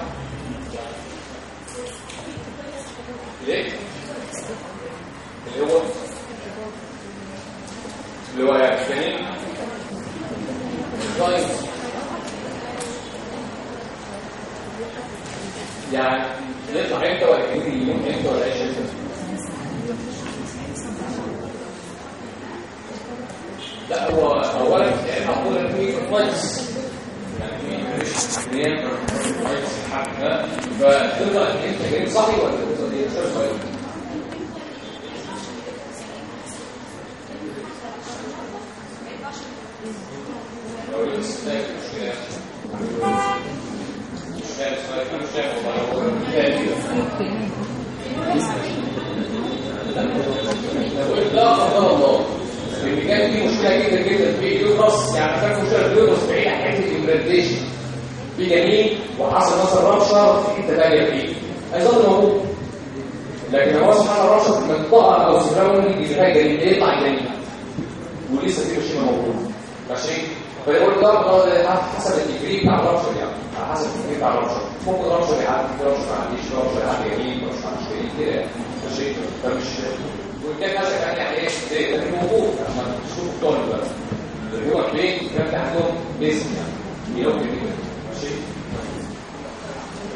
ليه؟ اللي هو اللي هو يعني جميل طيب. يعني يطلع إمتى ولا يجي اليوم؟ إمتى ولا إيش لا هو اولا يعني كويس مش كويس حاجة فتطلع انت جاي صحي ولا تقول دي شوية لو لسه مش سؤال مش فاهم والله هو مش لا. قدر الله ان كان في مشكلة جدا جدا في ال uterus يعني كان مشكلة في ال uterus بعيد. ال implantation في جنين وحصل مثلا rupture في حتة ثانية فيه. هيظل موجود. لكن هو سبحان الله rupture في منطقه أو surrounding فيها جنين يطلع جنين ولسه في مشكله موجوده ماشي فيقول ده حسب ال degree بتاع ال rupture يعني حسب ال degree بتاع ال rupture ممكن rupture يعدي rupture ما عنديش rupture يعدي rupture مش جميل كده ماشي فمش وكان هذا كان يعني إيه؟ ده موجود. عشان تشوف الطول بقى اللي هو البيت ده عندهم بيزن يعني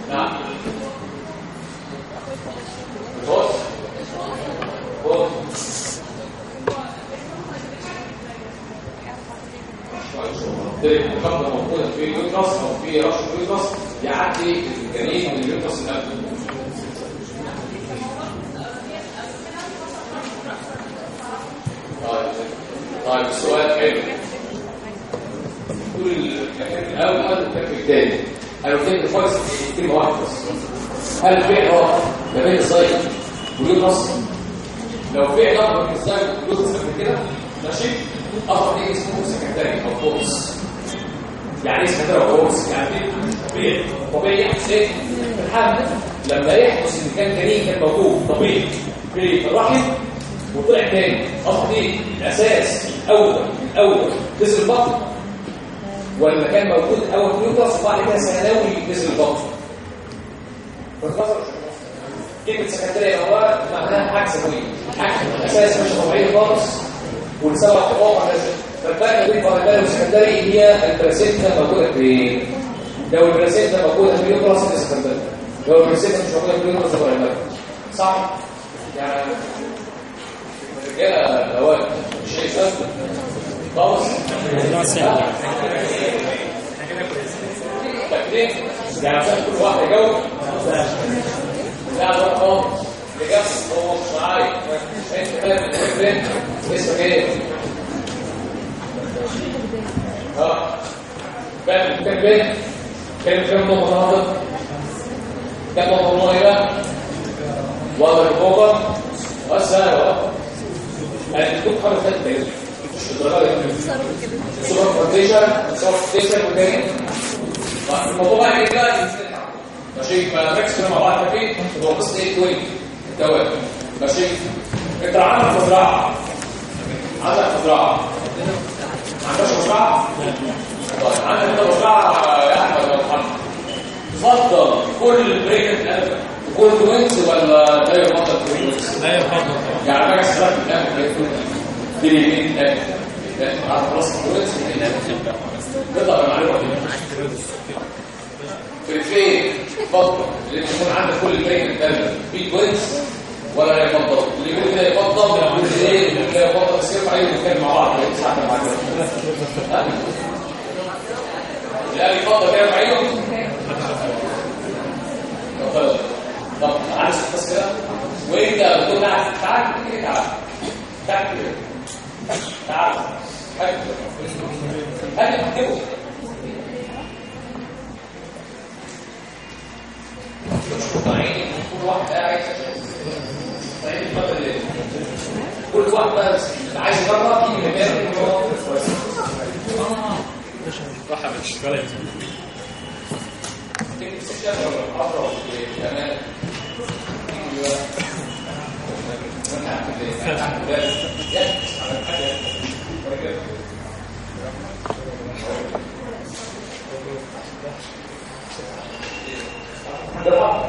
نعم بص بص موجوده في اليوترس اليوترس يعدي الجنين من ال uterus ال abdomen طيب طيب السؤال حلو. المكان الأول والمكان الثاني أنا قلت لك كويس كلمه واحدة بس هل في علاقه ما بين ال site وال uterus لو في علاقه بين وال uterus قبل كده ماشي أصلا إيه اسمه secondary أو force يعني إيه secondary أو force يعني طبيعي طبيعي يحدث إيه في الحمل لما يحدث ان كان جنين كان موجود طبيعي في الرحم وطلع تاني أصلا إيه الاساس الأول الأول نزل البطن ولا كان موجود الأول في ال uterus وبعد كده ثانوي نزل البطن كلمه secondary هو معناها عكس طبيعي عكس الاساس مش طبيعي خالص والسبب نازل فالفرق بين ال primary وال secondary هي ال placenta موجوده فين لو البلاسينتا موجوده في اليوترس في السكندري لو البلاسينتا مش موجوده في اليوترس في الباراميتر صح؟ يعني الرجاله لو مش هيسال خالص تكليف يعني عشان كل واحد يجاوب لا يعني خمس ثلاث الدرجة دي سوبر سوبر فونديشن وتاني الموضوع بقى ماشي كده كويس الدواء ماشي انت عندك مزرعه عندك مزرعه ما عندكش مزرعه عندك مزرعه يا احمد يا محمد كل البريكت الالفا كل توينز ولا لا يفضل توينز لا يفضل يعني بقى سبب الالفا دي الاثنين الالفا على خلاص توينز تقدر المعلومه في الفين فضل اللي يكون عندك كل البريكت الالفا في توينز ولا لا يفضل اللي يقول كده يفضل يقول إيه اللي لا يفضل ينفع إيه نتكلم مع بعض لا يفضل كده بعينه طب عايز بس كده وانت بتقول تعال تعال تعال تعال كده تعال هات هات اكتبه مش طالعين كل واحد قاعد طالعين الفترة اللي كل واحد بس عايز يجرب يجي مكان 打电话。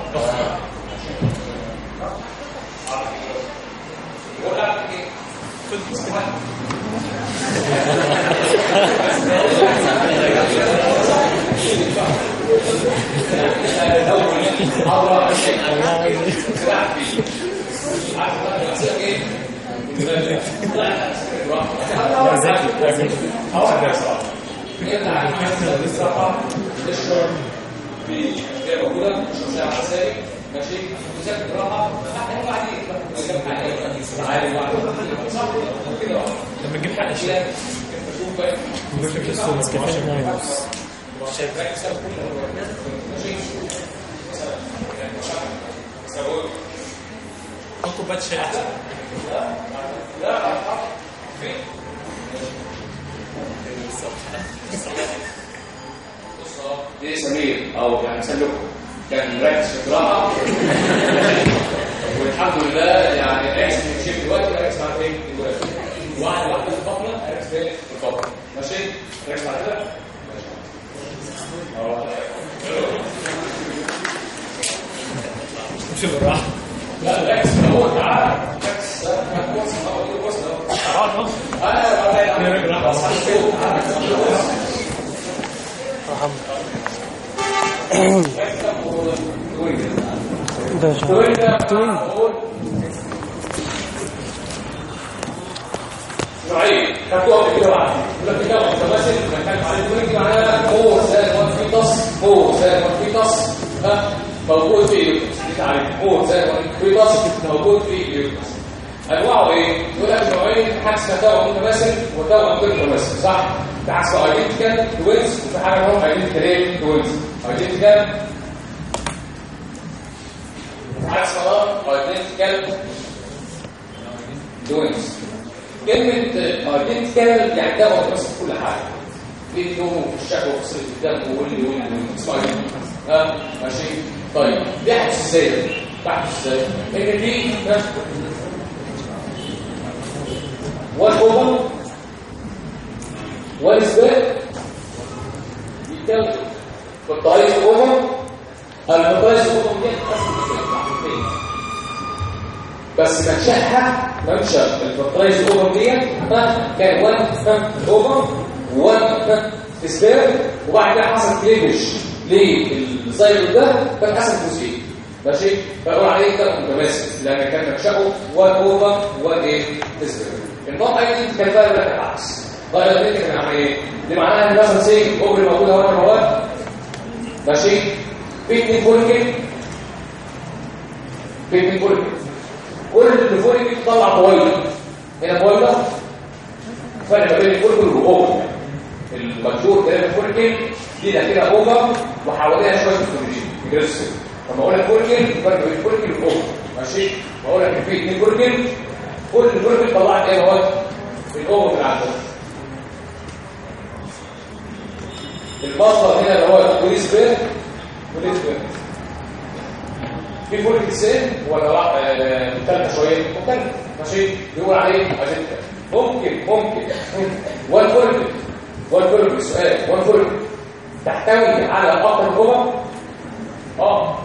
كويس راح بالشغاله ماشي وسكت راحه حتى بعدين كده لما تجيب حق الشيء كده شوف بقى خد كوبايه شاي احسن دي سمير أو يعني سلوك كان مركز في القراءه والحمد لله يعني عرفت في الشيء دلوقتي عرفت مع فين دلوقتي. واحد واحد في الفقره فين في الفقره ماشي؟ عرفت على كده؟ آه مش بالراحة. لا في الأول تعالى ركز ركز اهو بص اهو اقعد اهو أنا بص نوعين كاتوها كده واحد يقول لك كده متماثل كان على الكوريك معناها فور زائد 1 في تص فور زائد 1 في تص ها موجود في فور زائد 1 في تص موجود في اليوتس انواعه إيه؟ يقول لك نوعين حاجة اسمها توأم متماثل وتوأم غير متماثل صح؟ في حاجة اسمها ايدنتيكال توينز وفي حاجة اسمها ايدنتيكال إيه؟ توينز ايدنتيكال حاجة اسمها ايدنتيكال توينز كلمة ايدنتيكال يعني ده هو بس كل حاجة في اللون وفي الشكل وفي صيغة الدم واللي واللي ها ماشي طيب دي إزاي؟ تحدث إزاي؟ ان دي والأوبن والإثبات يتكون الطريق الأوبن المطريق الأوبن دي تحدث بس كان شقها ممشى الفطريز اوفر ديت كان 1 اوفر 1 سبير وبعد كده حصل كليفج للزيرو ده حصل جزئين ماشي؟ فقول عليه ده متماسك لأن كان ممشاه 1 اوفر 1 إيه سبير النقطة دي كان بقى العكس. غير دي كان عامل إيه؟ دي معناها إن مثلا سي اوفر موجودة هنا مواد ماشي؟ في اتنين فولكن في اتنين فولكن كل الفولك بتطلع بويضه هنا بويضه فرق ما بين الفولك والاوفر المشهور كلام الفولك دي ده كده اوفر وحواليها شوية اكسجين جريس لما أقول لك فرق بين الفولك والاوفر ماشي؟ بقول لك في اثنين فولك كل الفولك طلعت إيه اهوت الاوفر عندهم المصدر هنا اللي هو بوليس بير بوليس بير في فولك سين ولا مختلفه شوية. مختلفه ماشي؟ يقول عليه اجنتا ممكن ممكن. والفولك والفولك السؤال والفولك تحتوي على أكتر جمل آه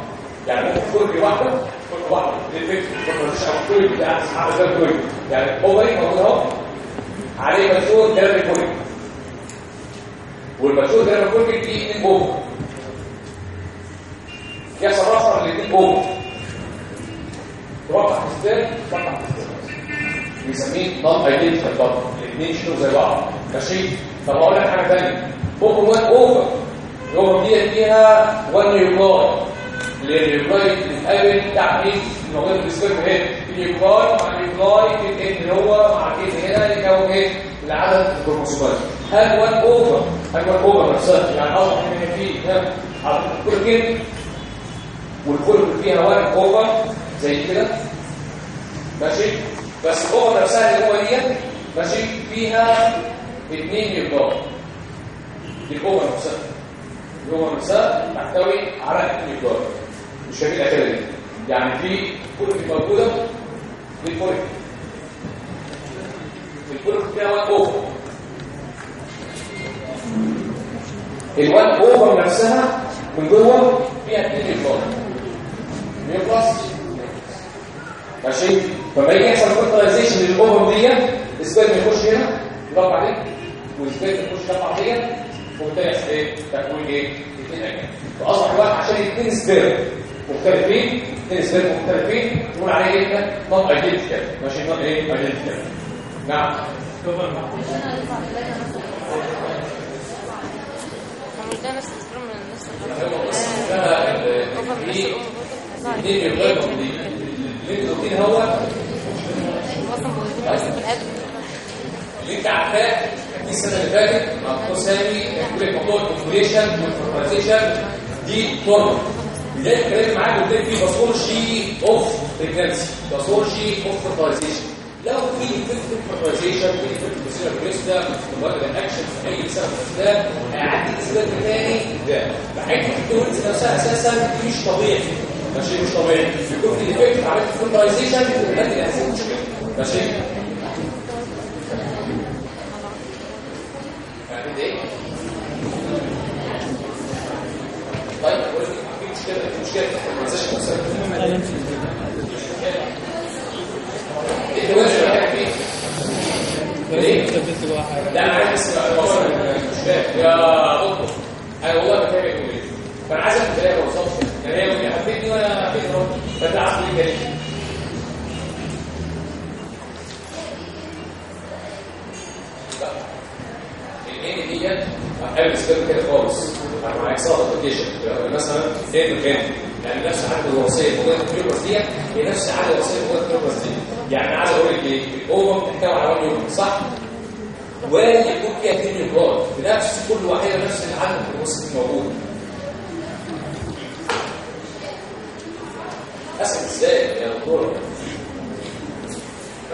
يعني ممكن كل واحدة كل واحدة ديفكت مش كل بتاع حاجة زي كل يعني اوفري موجود اهو عليه مشهور كلام الكل والمشهور كلام الكل فيه اثنين اوفر يحصل رفع الاثنين اوفر توقع إزاي توقع إزاي بيسميه نون ايدنتيكال دبل الاثنين شكلهم زي بعض ماشي طب أقول لك حاجة ثانية ممكن وان اوفر الاوفر دي فيها وان ريبلاي الريبلاي بتتقابل مين الموجود في السكيل هنا الريبلاي مع الريبلاي في الان اللي هو مع الان هنا يكون إيه العدد الكروموسومات. هل one ova؟ هل one ova نفسها يعني أصبح إن في كل كلمه والكل فيها one ova زي كده. ماشي؟ بس ال ova نفسها اللي هو ديت. ماشي؟ فيها اثنين يبقى دي الاوفر نفسها. الاوفر نفسها تحتوي على اثنين مش فاكر الاخيره دي يعني في كل موجودة في ال follicle ال follicle فيها one ova. ال one ova نفسها من جوه فيها اثنين يبقى nucleus ماشي؟ فما يجي يحصل fertilization لل ova دي ال sperm يخش هنا يضغط عليه يخش يضغط عليها وبالتالي يحصل إيه تكوين إيه اثنين اجنبي فاصبح واحد عشان اثنين sperm مختلفين اثنين sperm مختلفين نقول عليه إيه not identical ماشي not إيه identical نعم ده نفس هو ده اللي انت عارفاه دي السنة اللي فاتت مع سامي كل موضوع الكونفوليشن والفورماليزيشن دي فورمال بداية الكلام معاك قلت لك في باثولوجي اوف بريجنسي باثولوجي اوف فورماليزيشن لو في فكره فورماليزيشن في فكره بسيره بريستا مجرد الاكشن في أي سبب من الاسباب هيعدي الاسباب الثاني ده. بحيث الدورز نفسها أساسا مش طبيعي. ماشي مش طبيعي. يكون في ديفكت عمليه الفورماليزيشن وتؤدي لهذه المشكلة ماشي عارفين إيه؟ طيب بقول في مشكله في مشكله ما تنساش أنا عايز بس الموضوع مش يا دكتور وأنا حبيتني اهو فانت عارف الان ديت هتقابل السبب كده خالص. مع اكسار ابلكيشن مثلا إيه مكان يعني نفس عدد الوصية موجوده في الكيوبرز ديت هي نفس عدد الوصية موجوده في الكيوبرز دي يعني عايز أقول لك إيه؟ الأوفر بتحتوي على وان يوم صح؟ ويكون فيها اثنين نيوكليد بنفس كل واحدة نفس العدد الوصية الموجود أسأل إزاي يا دكتور؟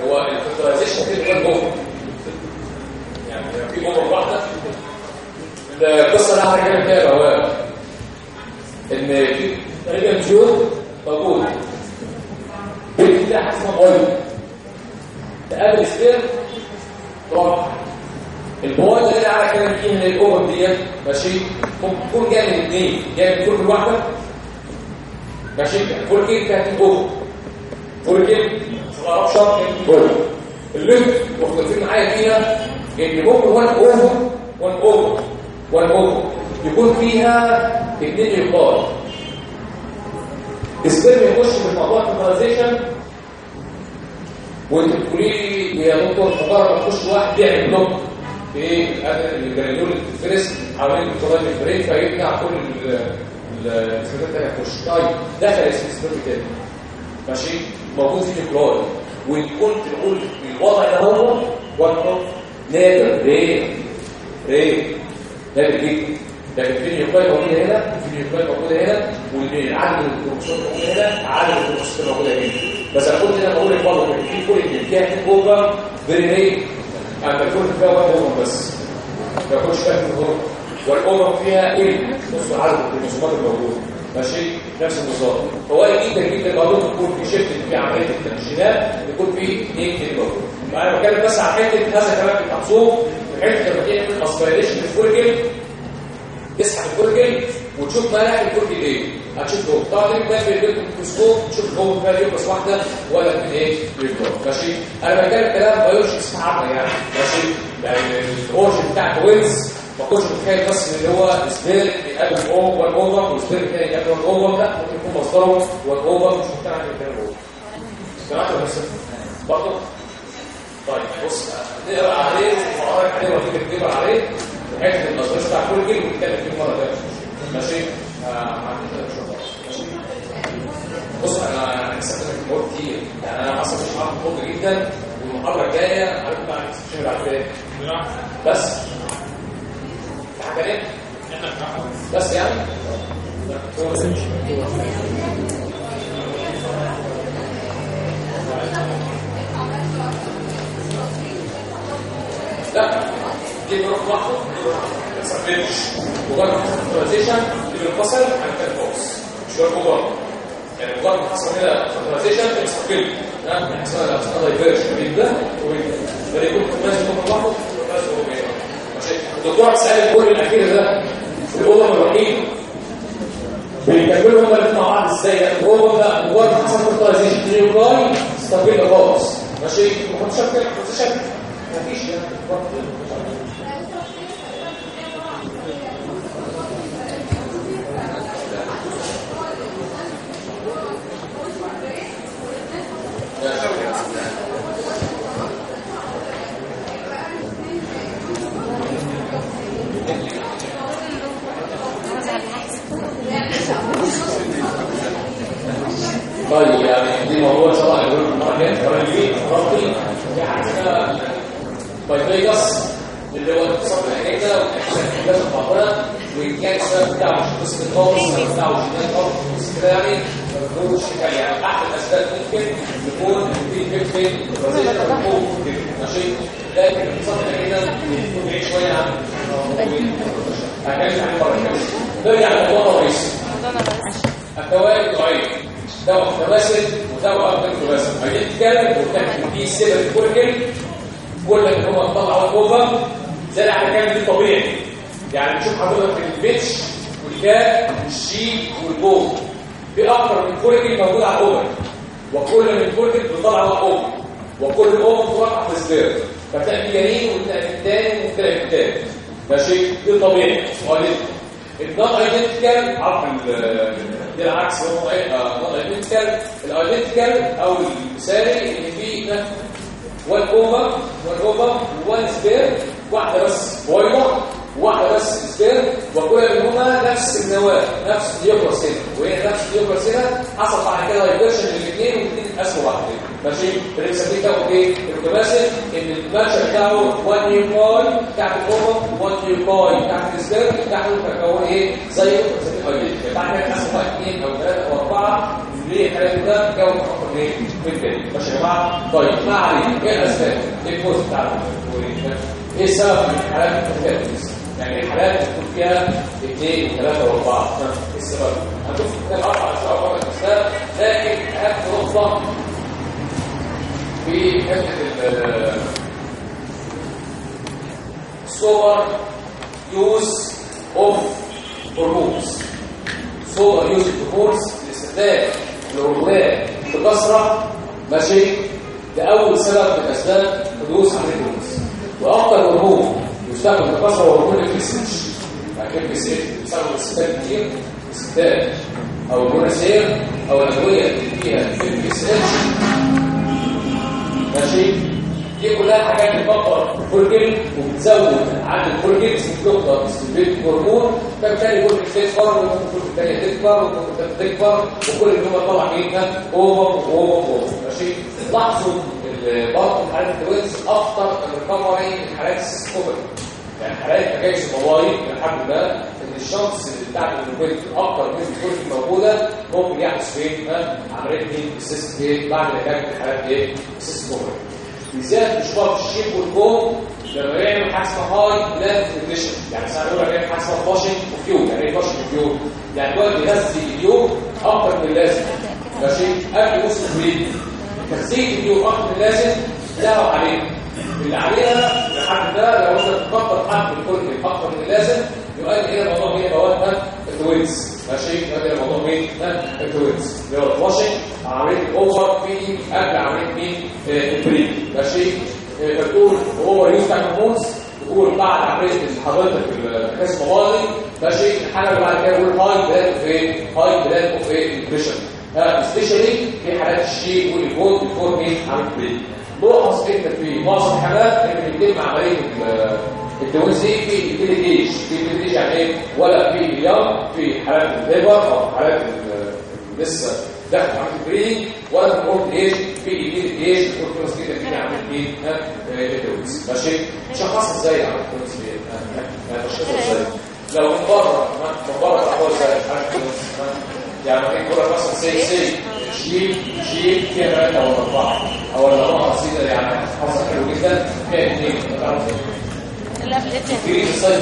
هو الفيرتلايزيشن كده كان اوفر يعني في واحدة القصة اللي إحنا كده فيها بواب. إن تقريبا جود موجود بيت ده حاجة اسمها بويل تقابل سبير تروح. البويل اللي على كلام فيه من الاوفر ديت ماشي؟ ممكن تكون جاي من اثنين جاي من كل واحدة. ماشي؟ فول كيك كانت اوفر فول كيك صغار شرط فول الليفت مختلفين معايا فيها إن ممكن وان اوفر وان اوفر اوفر يكون فيها اثنين يقال السبرم يخش في موضوع الفيرتلايزيشن وانت بتقولي لي يا دكتور مجرد ما تخش واحد بيعمل بلوك في الجرانيول الفريس حوالين الكترون البرين فيمنع كل السبرم الثانية يخش طيب دخل اسم السبرم تاني ماشي موجود في نيوكلويد وان كنت نقول الوضع ده هو وان نادر رير رير نادر جدا لكن في نيوكليد موجودة هنا وفي نيوكليد موجودة هنا والعدد الكروموسوم موجود هنا عدد الكروموسوم موجودة هنا. بس أنا قلت أنا بقول لك برضه في كل في اوفر فيري ريت اما الكل فيها واحد أوفر بس. ما يكونش فيها في أوفر. والأوفر فيها إيه؟ نص عدد الكروموسومات الموجودة. ماشي؟ نفس النظام. هو جدا جدا برضه يكون في شيفت في عملية التنشينات يكون في اثنين كده موجود أنا بتكلم بس على حتة هذا كمان في محسوب في حتة لما تعمل اسبيريشن الفولجل تسحب الفولجل وتشوف ملح الفولجل إيه. هتشوف جوه طبعا تيجي بقى بالميكروسكوب تشوف جوه بقى يبقى واحدة ولا في إيه. بالجوه ماشي. أنا بتكلم كلام بيولوجي اسمها عامه يعني. ماشي. يعني ال origin بتاع ال twins ما كنتش متخيل بس ان هو sperm يقابل أو one ova و sperm تاني يقابل one ova لا ممكن يكون مصدره one ova مش مقتنع بالكلام ده سمعت ولا؟ برضه؟ طيب بص نقرأ عليه وفرج عليه وفكر نقرا عليه بحيث إن النظريه بتاع كل كلمة نتكلم فيه مرة ثانية ماشي؟ ماشي؟ بص أنا استخدمت الموت كتير. يعني أنا أصلا مش عارف الموت جدا والمحاضرة الجاية عارف بقى الاكسبشن على إيه. بس. في حاجة إيه بس يعني؟ بس مش لا دي بروح لوحده ما تسميش مجرد فاتوريزيشن دي بتنفصل عن الكالفوكس مش هو مجرد يعني مجرد ما حصل كده فاتوريزيشن بتستقل نعم يحصل يحصل دايفيرجن بين ده وبين ده فيكون ماشي يكون لوحده وماشي هو بين الدكتور سأل كل الاخير ده في الاوضه الوحيد بيكملوا هما مع بعض إزاي يعني هو ده مجرد ما حصل فاتوريزيشن نيوكلاي استقل خالص ماشي ما شاف كده ما حدش شاف مفيش طيب يعني دي موضوع ان شاء الله هنقول المره الجايه كمان ليه ربطي في حاجة اسمها بايفيجاس اللي هو اتصال الحاجة والاحساس في بعضها وكان السبب بتاعه مش قصه خالص السبب بتاعه مش جنان خالص كده يعني ما بنقولش حكايه يعني احد الاسباب ممكن يكون في فيكتين ماشي لكن اتصال الحاجة بيكون بعيد شوية عن هنرجع عن مره نرجع للموضوع الرئيسي الدوائر الضعيفه دواء متواسد ودواء غير متواسد عايزين نتكلم وكان في سبب كوركل كل اللي هو طلع اوفر زي اللي إحنا كان طبيعي يعني نشوف البيتش والكاب والشيك والبوم. في أكتر من كوركل موجود على الاوفر وكل من كوركل بيطلع على الاوفر وكل الاوفر بتطلع في السبير في جنين في الثاني وتلاقي في الثالث ماشي دي طبيعي. سؤال ال non identical عرف دي العكس هو non identical ال identical أو المثالي اللي فيه one ovum one ovum one sperm واحدة بس. بويضه واحدة بس sperm وكل منهما نفس اليوكرس هنا وهي نفس اليوكرس هنا حصل بعد كده division للاثنين والاثنين اسمه واحد ماشي؟ اللي بنسميه ده إيه المتماثل إن الماتش بتاعه 1 nuclei بتاعت ال ovum 1 nuclei بتاعت ال sperm بتاعته تكون إيه؟ زي بنسميه identical بعد كده اسمه اثنين أو ثلاثة أو أربعة. ليه الكلام ده جو مفكر إيه؟ من تاني ماشي يا جماعة؟ طيب ما علينا. إيه الأسباب؟ إيه الكوز بتاعته؟ إيه السبب؟ في الحالات؟ التكاتس يعني الحالات بتكون فيها اثنين وثلاثة وأربعة. إيه السبب؟ هنشوف كده أربع اسباب أربع اسباب لكن اهم نقطه في حتة الصور يوز of hormones over use hormones لاستخدام الهرمونات بكثره ماشي؟ ده أول سبب من أسباب حدوث عمليه ال hormones وأكثر هرمون يستخدم بكثره هو هرمون ال FSH يعني ال FSH بيستخدم استخدام كتير استخدام أو الموناسير أو الادويه اللي فيها ال FSH ماشي؟ دي كلها حاجات بتكبر ال follicle وبتزود عدد ال follicle بتكبر استبيت هرمون فبالتالي كل تكبر وممكن كل الثانية تكبر تكبر وكل هو طبعا إيه؟ اوفر اوفر اوفر ماشي؟ لاحظوا برضه حالات التوينز اخطر من الريكفري من حالات السكوبر يعني حالات تجاوز الموارد الحمد لله إن الشخص اللي بتاع الكويت أكتر من الكويت موجودة ممكن يحدث فين؟ عملية السيست إيه؟ بعد علاج حالات إيه؟ السيست كوبر بالذات مشروع الشيك والكوم لما يعمل حاجة اسمها هاي بلاد نيوتريشن يعني ساعة يقول لك حاجة اسمها فاشنج وفيو يعني إيه فاشنج وفيو يعني هو بيغذي اليوم أكتر من اللازم. ماشي؟ قبل وصل بريد تغذية اليوم أكتر من اللازم لا عليه اللي عليها لحد ده لو أنت تكبر حد الكل أكتر من اللازم يؤدي إلى موضوع إيه مواد التوينز ماشي يؤدي إلى موضوع إيه التوينز اللي هو الواشنج عمليه الاوفر فيدنج قبل عمليه مين آه، البريك ماشي آه، بتقول هو يوز بتاع الهرمونز تقول بعد عمليه حضرتك الكاس موالي ماشي الحاله اللي بعد كده يقول هاي بلاد إيه هاي بلاد اوف البريشر سبيشالي في حالات الشيء والجود بيفور مين عمليه بريك لاحظ انت في معظم الحالات ان بيتم عملية ال- التوينز دي في ديليجيش في ديليجيش يعني إيه ولا في اليوم في حالات الليبر أو حالات ال- لسه داخل عمليه البريدنج ولا في الاولد ايج في ديليجيش الكورتيكوس كده في مين ها، آه، التوينز ماشي شخص إزاي ها، ها، تشخيصها إزاي لو من بره من بره تعرفوها إزاي؟ يعني يقول لك مثلا سي سي شيل شيل ثلاثة أو أربعة أو الأربعة بسيطة يعني حصل حلو جدا فيها اثنين لا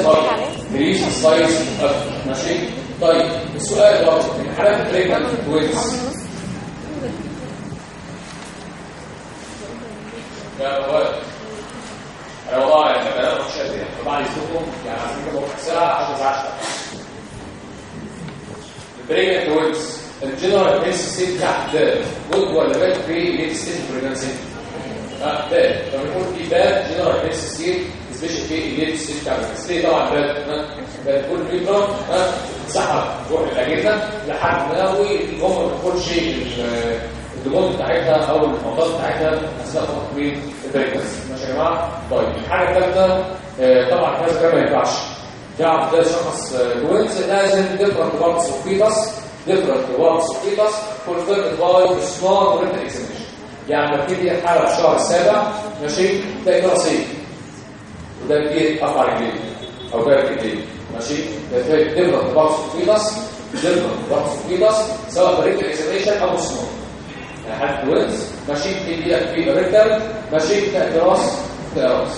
برضه كريس السايز أكتر ماشي طيب السؤال برضه من حالات البريكنت توينز يا أخوات أنا والله يعني كلام مش شاطر طبعا يسلكم يعني عايزين كده ساعة عشان ما تزعلش البريجنت توينز الجنرال بريس ستيت بتاعت ده جود ولا باد في ليت ستيت بريجنسي آه باد لما يكون في باد جنرال بريس ستيت سبيشال في ليت ستيت بتاعت ستيت طبعا ها؟ باد كل نيوترون ها؟ تسحب تروح الاجهزه لحد ما الام ما تاخدش ال- الدموع بتاعتها أو المنطقة بتاعتها. اثناء تطوير البريجنسي ماشي يا جماعة طيب. الحاجة الثالثه آه، طبعا كذا كده ما ينفعش. تعرف ده شخص توينز لازم different parts of fetus different parts of fetus fulfilled by written examination يعني ببتدي الحالة في الشهر السابع ماشي؟ تلاقي رصيد وده بيجي أقع رجلين أو بارك رجلين ماشي؟ ده of fetus different parts of fetus سواء بريك examination أو small يعني حالة توينز ماشي؟ بتدي لك في ريكتال ماشي؟ تلاقي راس تلاقي راس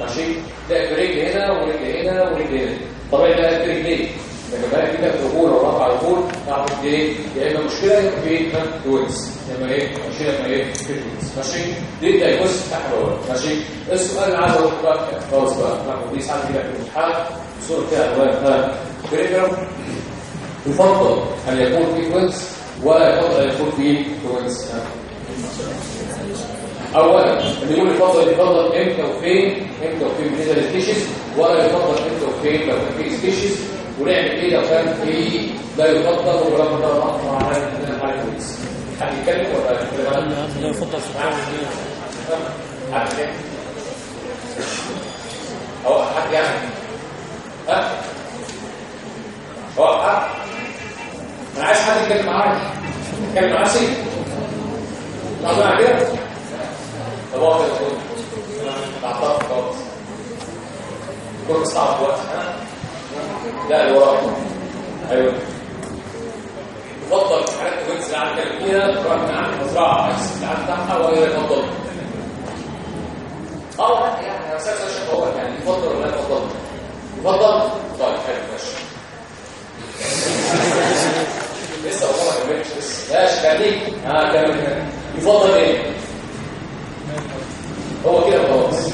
ماشي؟ تلاقي برجل هنا ورجل هنا ورجل هنا. طبيعي في رجلين لكن بقى كده الرجول أو رفع الرجول تعرف إيه؟ يا إما مشكلة في توينز يا إما إيه؟ مشكلة إما إيه؟ في توينز ماشي؟ دي بتاع الأول. ماشي؟ السؤال اللي عايز أقوله بقى خلاص بقى. ناخد دي ساعات كده في الامتحان. الصورة الوان ها بريجرام يفضل أن يكون في توينز ولا يفضل أن يكون في ها؟ اولا اللي يقول يفضل يفضل إمتى وفين؟ إمتى وفين؟ بالنسبة للسبيشيز ولا يفضل إمتى وفين؟ لو كان في سبيشيز ونعمل إيه لو كان في لا يفضل ولا يفضل نقطع على الحاله كويس حد يتكلم ولا لا يفضل الحالة دي. حد يعني؟ ها؟ هو حد أنا عايز حد يتكلم معايا يتكلم مع نفسي لا بقى كده طب هو كده تعطلت خالص كل صعب وقت. لا اللي أيوه. يفضل في حالات الوينز اللي عندك فيها تروح عند المزرعه بس اللي بتاعها ولا يفضل آه يعني أنا عشان بقول لك يعني يفضل ولا لا يفضل؟ طيب حلو ماشي. لسه والله ما كملتش لسه. ماشي خليك ها كمل يفضل إيه؟ هو كده خلاص.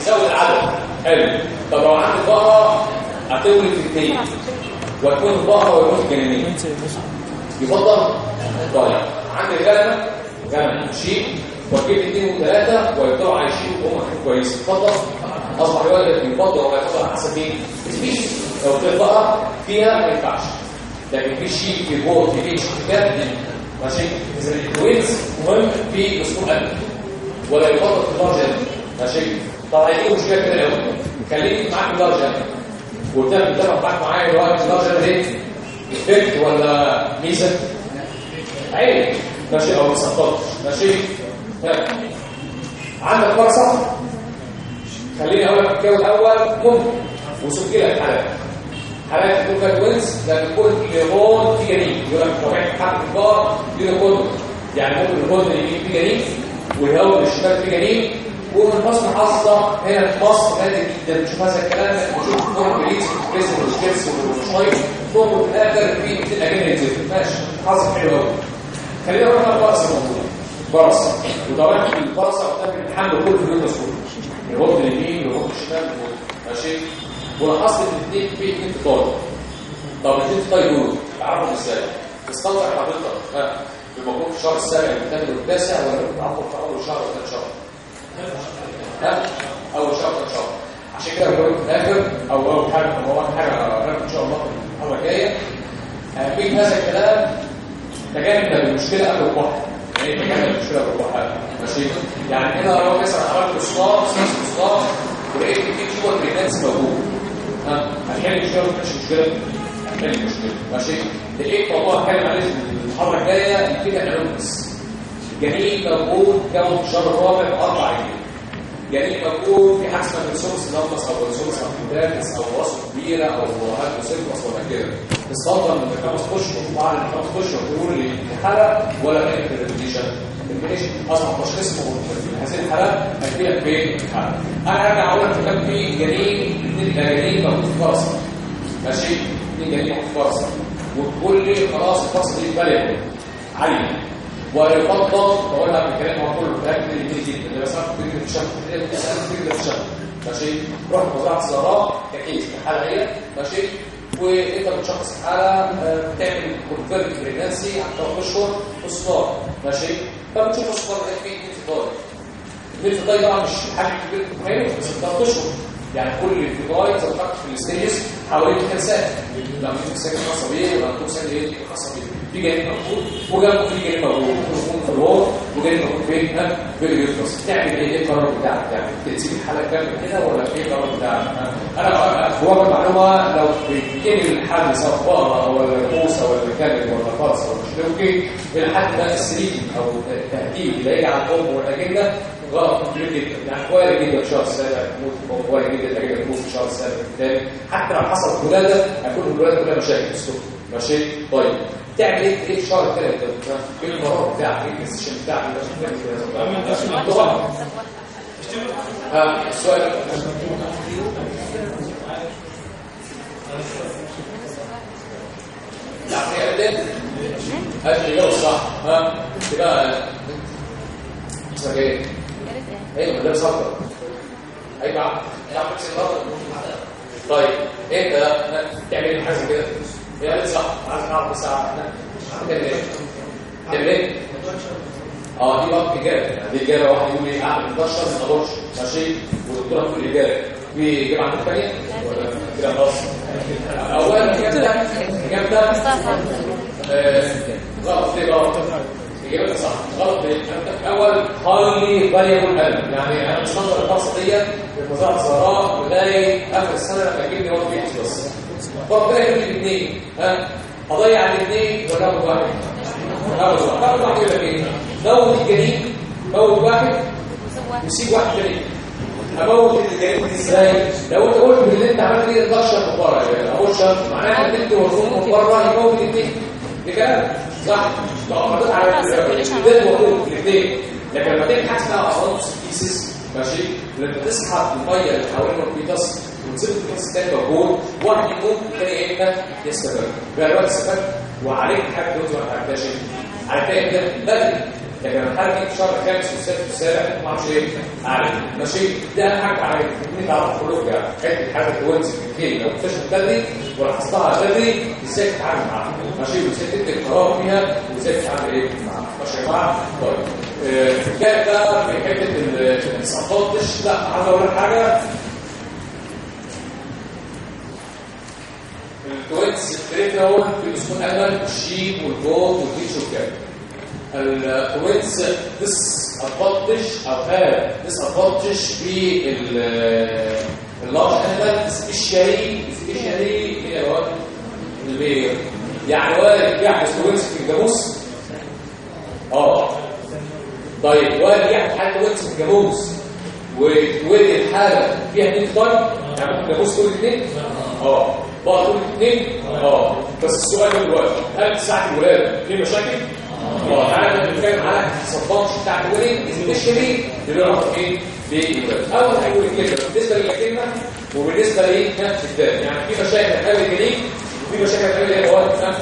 يزود العدد. حلو. طب لو عندك بقره هتولد اثنين وتكون البقره ويكون الجنينين يفضل طيب عندي غنم غنم شيء وتجيب اثنين وثلاثه ويفضلوا عايشين وهم كويس. يفضل أصبح الولد يفضل ولا يفضل على حسب مين؟ سبيشيز لو في بقره فيها ما ينفعش. لكن في شيء في بول في بيتش في كابتن ماشي اذا التوينز مهم في مسؤول قلب ولا يفضل في قلب ماشي طبعا دي مشكلة كده قوي خليك معاك اللارج وقدام بتتفق معاك معايا دلوقتي قلب إيه؟ افكت ولا ميزة؟ عيب. ماشي أو ما سقطتش ماشي ها. عندك فرصة؟ خليني أقول لك الجو الأول ممكن لك حالات حالات تكون فيها توينز لما يكون ليمون في جنين. يقول لك طبيعي حق الكبار في ليمون يعني ممكن الليمون اليمين في جنين والهواء الشمال في جنين. مصر حظة هنا في مصر نادر جدا نشوف هذا الكلام نشوف فورم بليز والكريس والشكرس والشايف فورم في الآخر في بتبقى جنين ماشي. حظ حلو قوي خلينا نروح على الموضوع برص وطبعا البرصة قدام الحمل كله في اليوم الرد اليمين والرد الشمال ماشي. ولاحظت إن الاثنين في اثنين طار طب الاثنين طار دول تعرفوا إزاي؟ تستنطق حضرتك. في الشهر السابع والثامن والتاسع ولا تعمل في أول شهر ولا ثاني شهر. ها اول شهر ولا شهر عشان كده بقول في الآخر أو أول حاجة أو أول حاجة هنعرف إن شاء الله في المره الجايه اهميه هذا الكلام تجنب المشكلة قبل الوقت يعني تجنب المشكلة قبل الوقت ماشي؟ يعني هنا لو مثلا عملت إصلاح إصلاح ولقيت في برينانس موجود. ها هتحل المشكلة مش مشكلة. هتحل المشكلة ماشي؟ لقيت موضوع هتكلم عليه المحاضرة الجاية كده انونس جميل موجود في الشهر الرابع أربع جنيه جميل موجود في ريسورس نمبس أو ريسورس ابوتاكس أو وصف كبيرة أو هات سيكوس ولا كده. استفضل من خمس اشهر بعد الخمس اشهر تقول لي حاله ولا ريبيتيشن الريبيتيشن أصلا تشخيص في هذه الحالات هتجيلك فين الحاله أنا ارجع أقول لك كان في جنين جنين موجود في فرصه ماشي؟ اثنين جنين في فرصه وتقول لي خلاص الفرصه دي بالغ عاليه ويفضل بقول لك الكلام هو كله فاهم اللي بيجي اللي بس فكره الشهر اللي بتسال فكره الشهر ماشي روح مزرعه الزراعه ككيس الحاله هي. ماشي وإنت بتشخص الحاله بتعمل كونفيرم بريجنسي على ثلاث اشهر اصفار ماشي فبتشوف اصفار ده في انفطار الانفطار طبعا مش حاجة كبيرة مهمه بس ثلاث اشهر يعني كل انفطار زي ما في الستيجز حوالي 3 سنه لما يكون ساكن خاصة بيه ولا تكون ساكن إيه خاصة بيه. في جانب موجود وجنبه في جانب موجود يكون في الوور وجانب فين ها في اليوترس تعمل إيه القرار بتاعك؟ يعني تسيب الحالة كامله كده ولا إيه القرار بتاعك؟ أنا هو المعلومة لو بيتم الحل صفاره ولا كوسه ولا كامل ولا فرصه ولا شلوكي الحد ده السليم أو التهديد اللي هيجي على الام والاجنه غلط كبير جدا. يعني وارد جدا في الشهر السابع تموت وارد جدا في السابع الثاني حتى لو حصلت ولاده هيكون الولادة كلها مشاكل. ماشي؟ طيب. تعمل إيه إيه الشهر الثالث ده إيه المرار بتاعك إيه السيشن بتاعك ها السؤال لا هي قدام هات الاجابه الصح ها؟ اسمها إيه؟ أيوه ده صفر أيوه عم تعمل طيب انت تعمل حاجة كده. هي صح. عايز نعرف ساعه تعمل إيه؟ تعمل إيه؟ آه دي بقى اجابه يعني دي اجابه واحد يقول لي أعمل 11 ما أقدرش ماشي؟ والدكتوره تقول لي اجابه في اجابه عندك ثانية ولا كده خلاص اولا اجابه اجابه غلط. ليه غلط اجابتها صح. غلط. ليه؟ أول هايلي فاريبل قلب يعني أنا مش هقدر الفرصه دي في مزرعه الزهراء لغايه آخر السنة أجيب لي وقت بس. بين الاثنين. ها؟ هضيع الاثنين ولا اخد واحد. واحد اخد واحد يبقى إيه موت الجنين موت واحد وسيب واحد جنين أموت الجنين إزاي؟ لو أنت قلت باللي أنت عملت إيه 12 من بره يعني اول شرط معناها إن أنت من بره يموت الاثنين. دي كلام صح لو حطيت على الاثنين. لكن لما حاجة اسمها أصلا سبيسيس ماشي؟ لما تسحب المية اللي حوالين ال fetus وتسيب ال fetus الثاني موجود واحد يموت الثاني يا إما يستمر. يبقى الوقت استفاد وعليك حاجة دلوقتي ما عرفتهاش على الثاني ده بدري لكن دي في الشهر الخامس والسادس والسابع ما أعرفش إيه. عارف ماشي؟ ده أهم حاجة عليك. انت تعرف خروج يعني حتة حاجة كويس الكيل لو اكتشفت بدري ولاحظتها بدري إزاي تتعامل معاها؟ ماشي؟ وإزاي تدي القرار فيها؟ وإزاي تتعامل إيه معاها؟ ماشي يا جماعة؟ طيب. الحكاية بقى في حتة السقطات لا عايز أقول حاجة. الكويتس التريك في اسمه الامل والشيب والجوت والبيتش والكلام الكويتس disadvantage أو have disadvantage في اللارج انيمال سبيشالي سبيشالي هي البير يعني وارد يحدث كويتس في الجاموس. آه. طيب يحدث حاجة كويتس في الجاموس الحاله فيها اثنين طيب يعني ممكن الجاموس كل اثنين آه. بقى كل اثنين آه. بس السؤال دلوقتي هل ساعة الولادة في مشاكل؟ آه. تعالى نتكلم على الصفات بتاعت الولد سبيشالي اللي هو إيه للولد أول حاجة يقول كده بالنسبة للكلمه وبالنسبة لإيه؟ نفس الدم يعني في مشاكل قبل الجنين وفي مشاكل قبل إيه هو الدم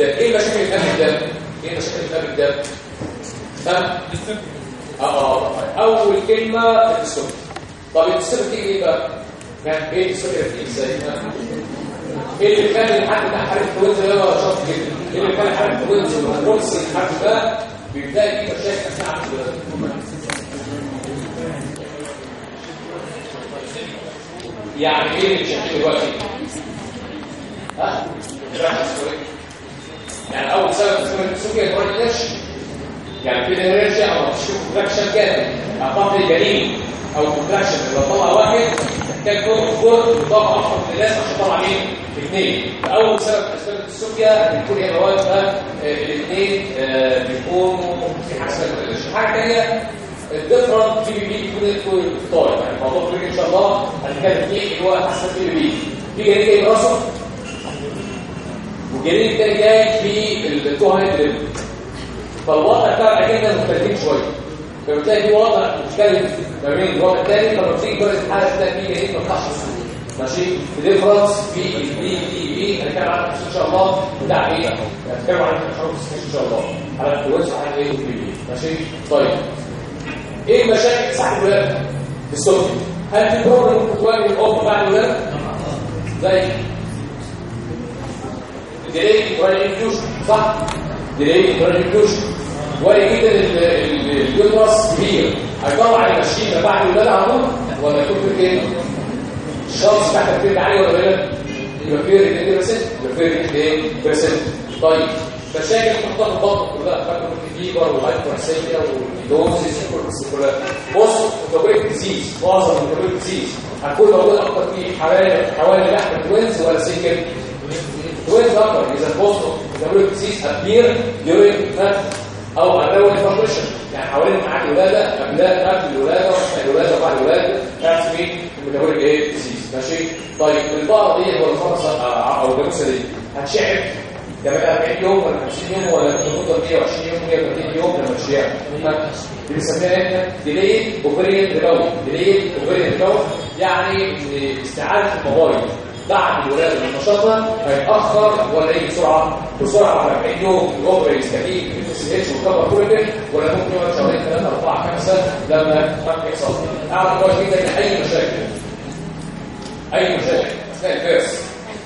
إيه المشاكل اللي قبل الدم إيه المشاكل اللي قبل الدم ها؟ أه أول كلمة السكر. طب السكر إيه بقى؟ كان إيه السكر تيجي إزاي؟ إيه اللي كان الحد بتاع حرف الوينز ده هو شاطر جدا. إيه اللي كان حرف الوينز والبولس الحرف ده بيبدأ يجيب مشاكل اثناء الولاده يعني إيه اللي بيشكل دلوقتي؟ ها؟ كويس. يعني أول سبب في السكر الكورنيش يعني في الانرجيا أو كونتراكشن كامل اعطاك الجنين أو كونتراكشن اللي طلع واحد محتاج فور طبعا أكتر من الناس عشان طلع مين؟ اثنين اول سبب من أسباب السكر بيكون هي مواد الاثنين بيكونوا في الانرجيا حاجة ثانية الديفرنت تي بي بي يكون يكون طالع يعني الموضوع كبير إن شاء الله هنتكلم فيه اللي هو أحسن تي بي بي في جنين جاي راسه؟ والجنين الثاني جاي في التو هايد ليفل فالوضع بتاع الاجنه مختلفين شوية. فبتلاقي في وضع مختلف ما بين الوضع الثاني فلما بتيجي درجه الحاله تلاقي في جنين ما طلعش ماشي؟ الديفرنس في البي دي بي هنتكلم عنها إن شاء الله. بتاع إيه هنتكلم عنها إن شاء الله. على الكويس وعلى إيه البي بي ماشي؟ طيب. إيه المشاكل ساعه الولاده في السكر هل في بروبلم ممكن تواجه الام بعد الولاده زي. ديلي انفيوجن صح؟ كورال انفيوجن وارد جدا اليوترس كبير هيطلع المشيمه بعد الولاده على طول ولا في إيه الشمس بتاعتك بتبقى عاليه ولا قليله يبقى في 2% يبقى في 2% طيب مشاكل تحطها البطن كلها فاكر الفيبر والهايبرسيميا والدوزيس كلها بص ميتابوليك ديزيز معظم الميتابوليك ديزيز هتكون موجود أكتر في حوالي حوالي لحم توينز ولا سنجل توينز أكتر اذا بص ميتابوليك ديزيز ابير ديورينج أو الأول فابريشن يعني حوالين معاك الولاده قبل قبل الولاده واثناء الولاده وبعد الولاده تعرف مين الميتابوليك إيه ديزيز ماشي طيب البقره دي ولا الفرسه أو الجاموسه دي هتشيع بقى 40 يوم ولا 50 يوم ولا تفضل 120 يوم 130 يوم لما تشيع دي بنسميها إيه delayed ovarian rebound delayed ovarian rebound يعني استعاده المبايض بعد الولادة من نشاطها هيتأخر ولا يجي بسرعة بسرعة على 40 يوم ال ovary يستجيب ال FSH ويكبر كل ده ولا ممكن يقعد شهرين ثلاثة أربعة خمسه لما يحصل اعرف كويس جدا أي مشاكل أي مشاكل أثناء الفيرس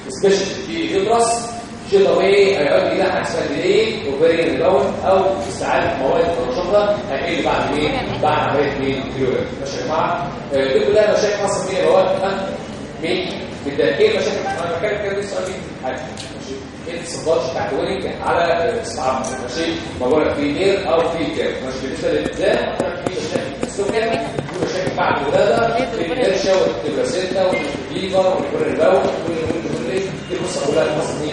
سبيشال في اليوترس شيء طبيعي هيؤدي إلى اسمها ديلي اوفرين ريباوند أو استعاده مواد نشاطها هيقل بعد إيه؟ بعد عملية؟ اليورين ماشي يا جماعة دي كلها مشاكل خاصة بيها مواد مين؟ بالتاكيد إيه المشاكل أنا بتكلم كده لسه حاجة ماشي إيه الصفات بتاعت وينج على استيعاب ماشي بقول في اير أو في كير ماشي بالنسبة للالتزام في مشاكل مشاكل بعد الولاده في والكورنباو دي دي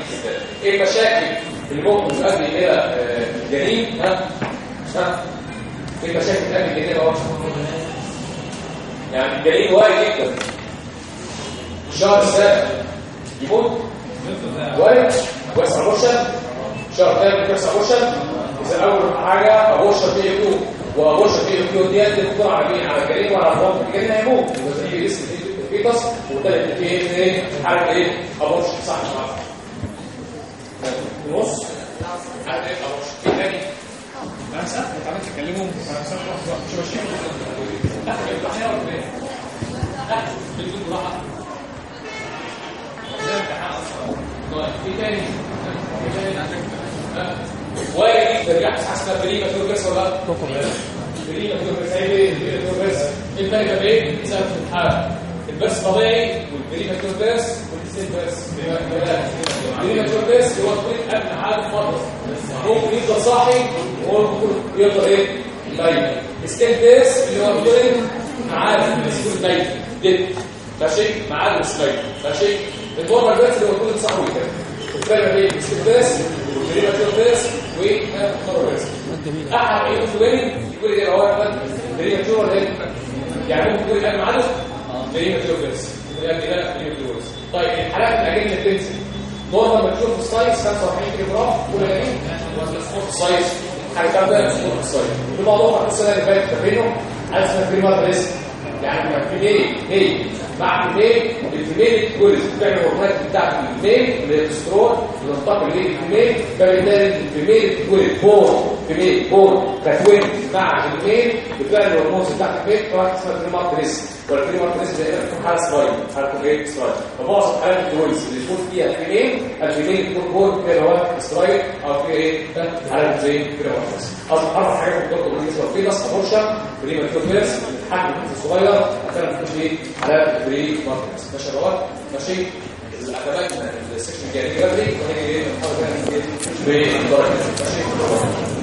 إيه المشاكل اللي ممكن تؤدي إلى الجنين ها ها إيه المشاكل اللي تؤدي اهو يعني الجنين وارد جدا الشهر السابع يموت وارد كويس ابورشن شهر ثاني كويس ابورشن إذا أول حاجة ابورشن فيه يكون. وابورشن فيه يكون دي تكون على مين؟ على الجنين وعلى الرب. الجنين هيموت إذا في ريسك فيتس وثالث في إيه؟ حاجة إيه؟ ابورشن صح صح نص. حاجة إيه؟ ابورشن في تاني؟ خمسة أنت تكلمهم خمسة مش ماشيين يبقى إحنا ولا إيه؟ لا تليفون براحة طيب في تاني وارد ترجع تحسب بريمه في الجسم ولا لا؟ بريمه في الجسم إيه بريمه في الجسم إيه الفرق بين سبب الحاله البرس طبيعي والبريماتور بيرس والسين بيرس البريماتور بيرس هو طريق قبل حاله فتره ممكن يفضل صاحي وممكن يفضل إيه ميت السكين بيرس اللي هو طريق معاد بس ميت دب ماشي معاد مش ميت ماشي النورمال بيرس اللي طريق صاحي كده. الفرق بين بيرس والنورمال بيرس أحد عيوب الوين يقول لي هو إيه يعني ممكن بريماتورس طيب الحالات الاجنه بتنزل. نورمال ما تشوف السايز 45 كيلو جرام كل ولا سمول سايز حاجة كده سمول سايز الموضوع القصة اللي فاتت فاكرينه عايز بريماتور ريسك يعني ما في ليه ليه مع الميل الفيميل كويس بتعمل هرمونات بتاعت الميل الاسترون اللي بتنتقل ليه الفيميل فبالتالي الفيميل كويس فور فيميل بون كتوين مع جنين بتلاقي الهرمونز بتاعت البيت بتاعت اسمها تريس والبريمار تريس ده بتكون حالة صغيرة حالة إيه صغيره فمعظم حالات التوينز اللي يكون فيها فيميل الفيميل يكون بون كده هو صغير أو في إيه؟ حالات زي كده واحدة أصلا أربع حاجات برضه بالنسبة في ناس ابورشن بريمار تريس الحجم الصغير هتعمل في إيه؟ حالات بريمار تريس ماشي يا ماشي؟ الاعتماد السكشن الجانبي وهي إيه؟ بنحاول نعمل إيه بالدرجه ماشي.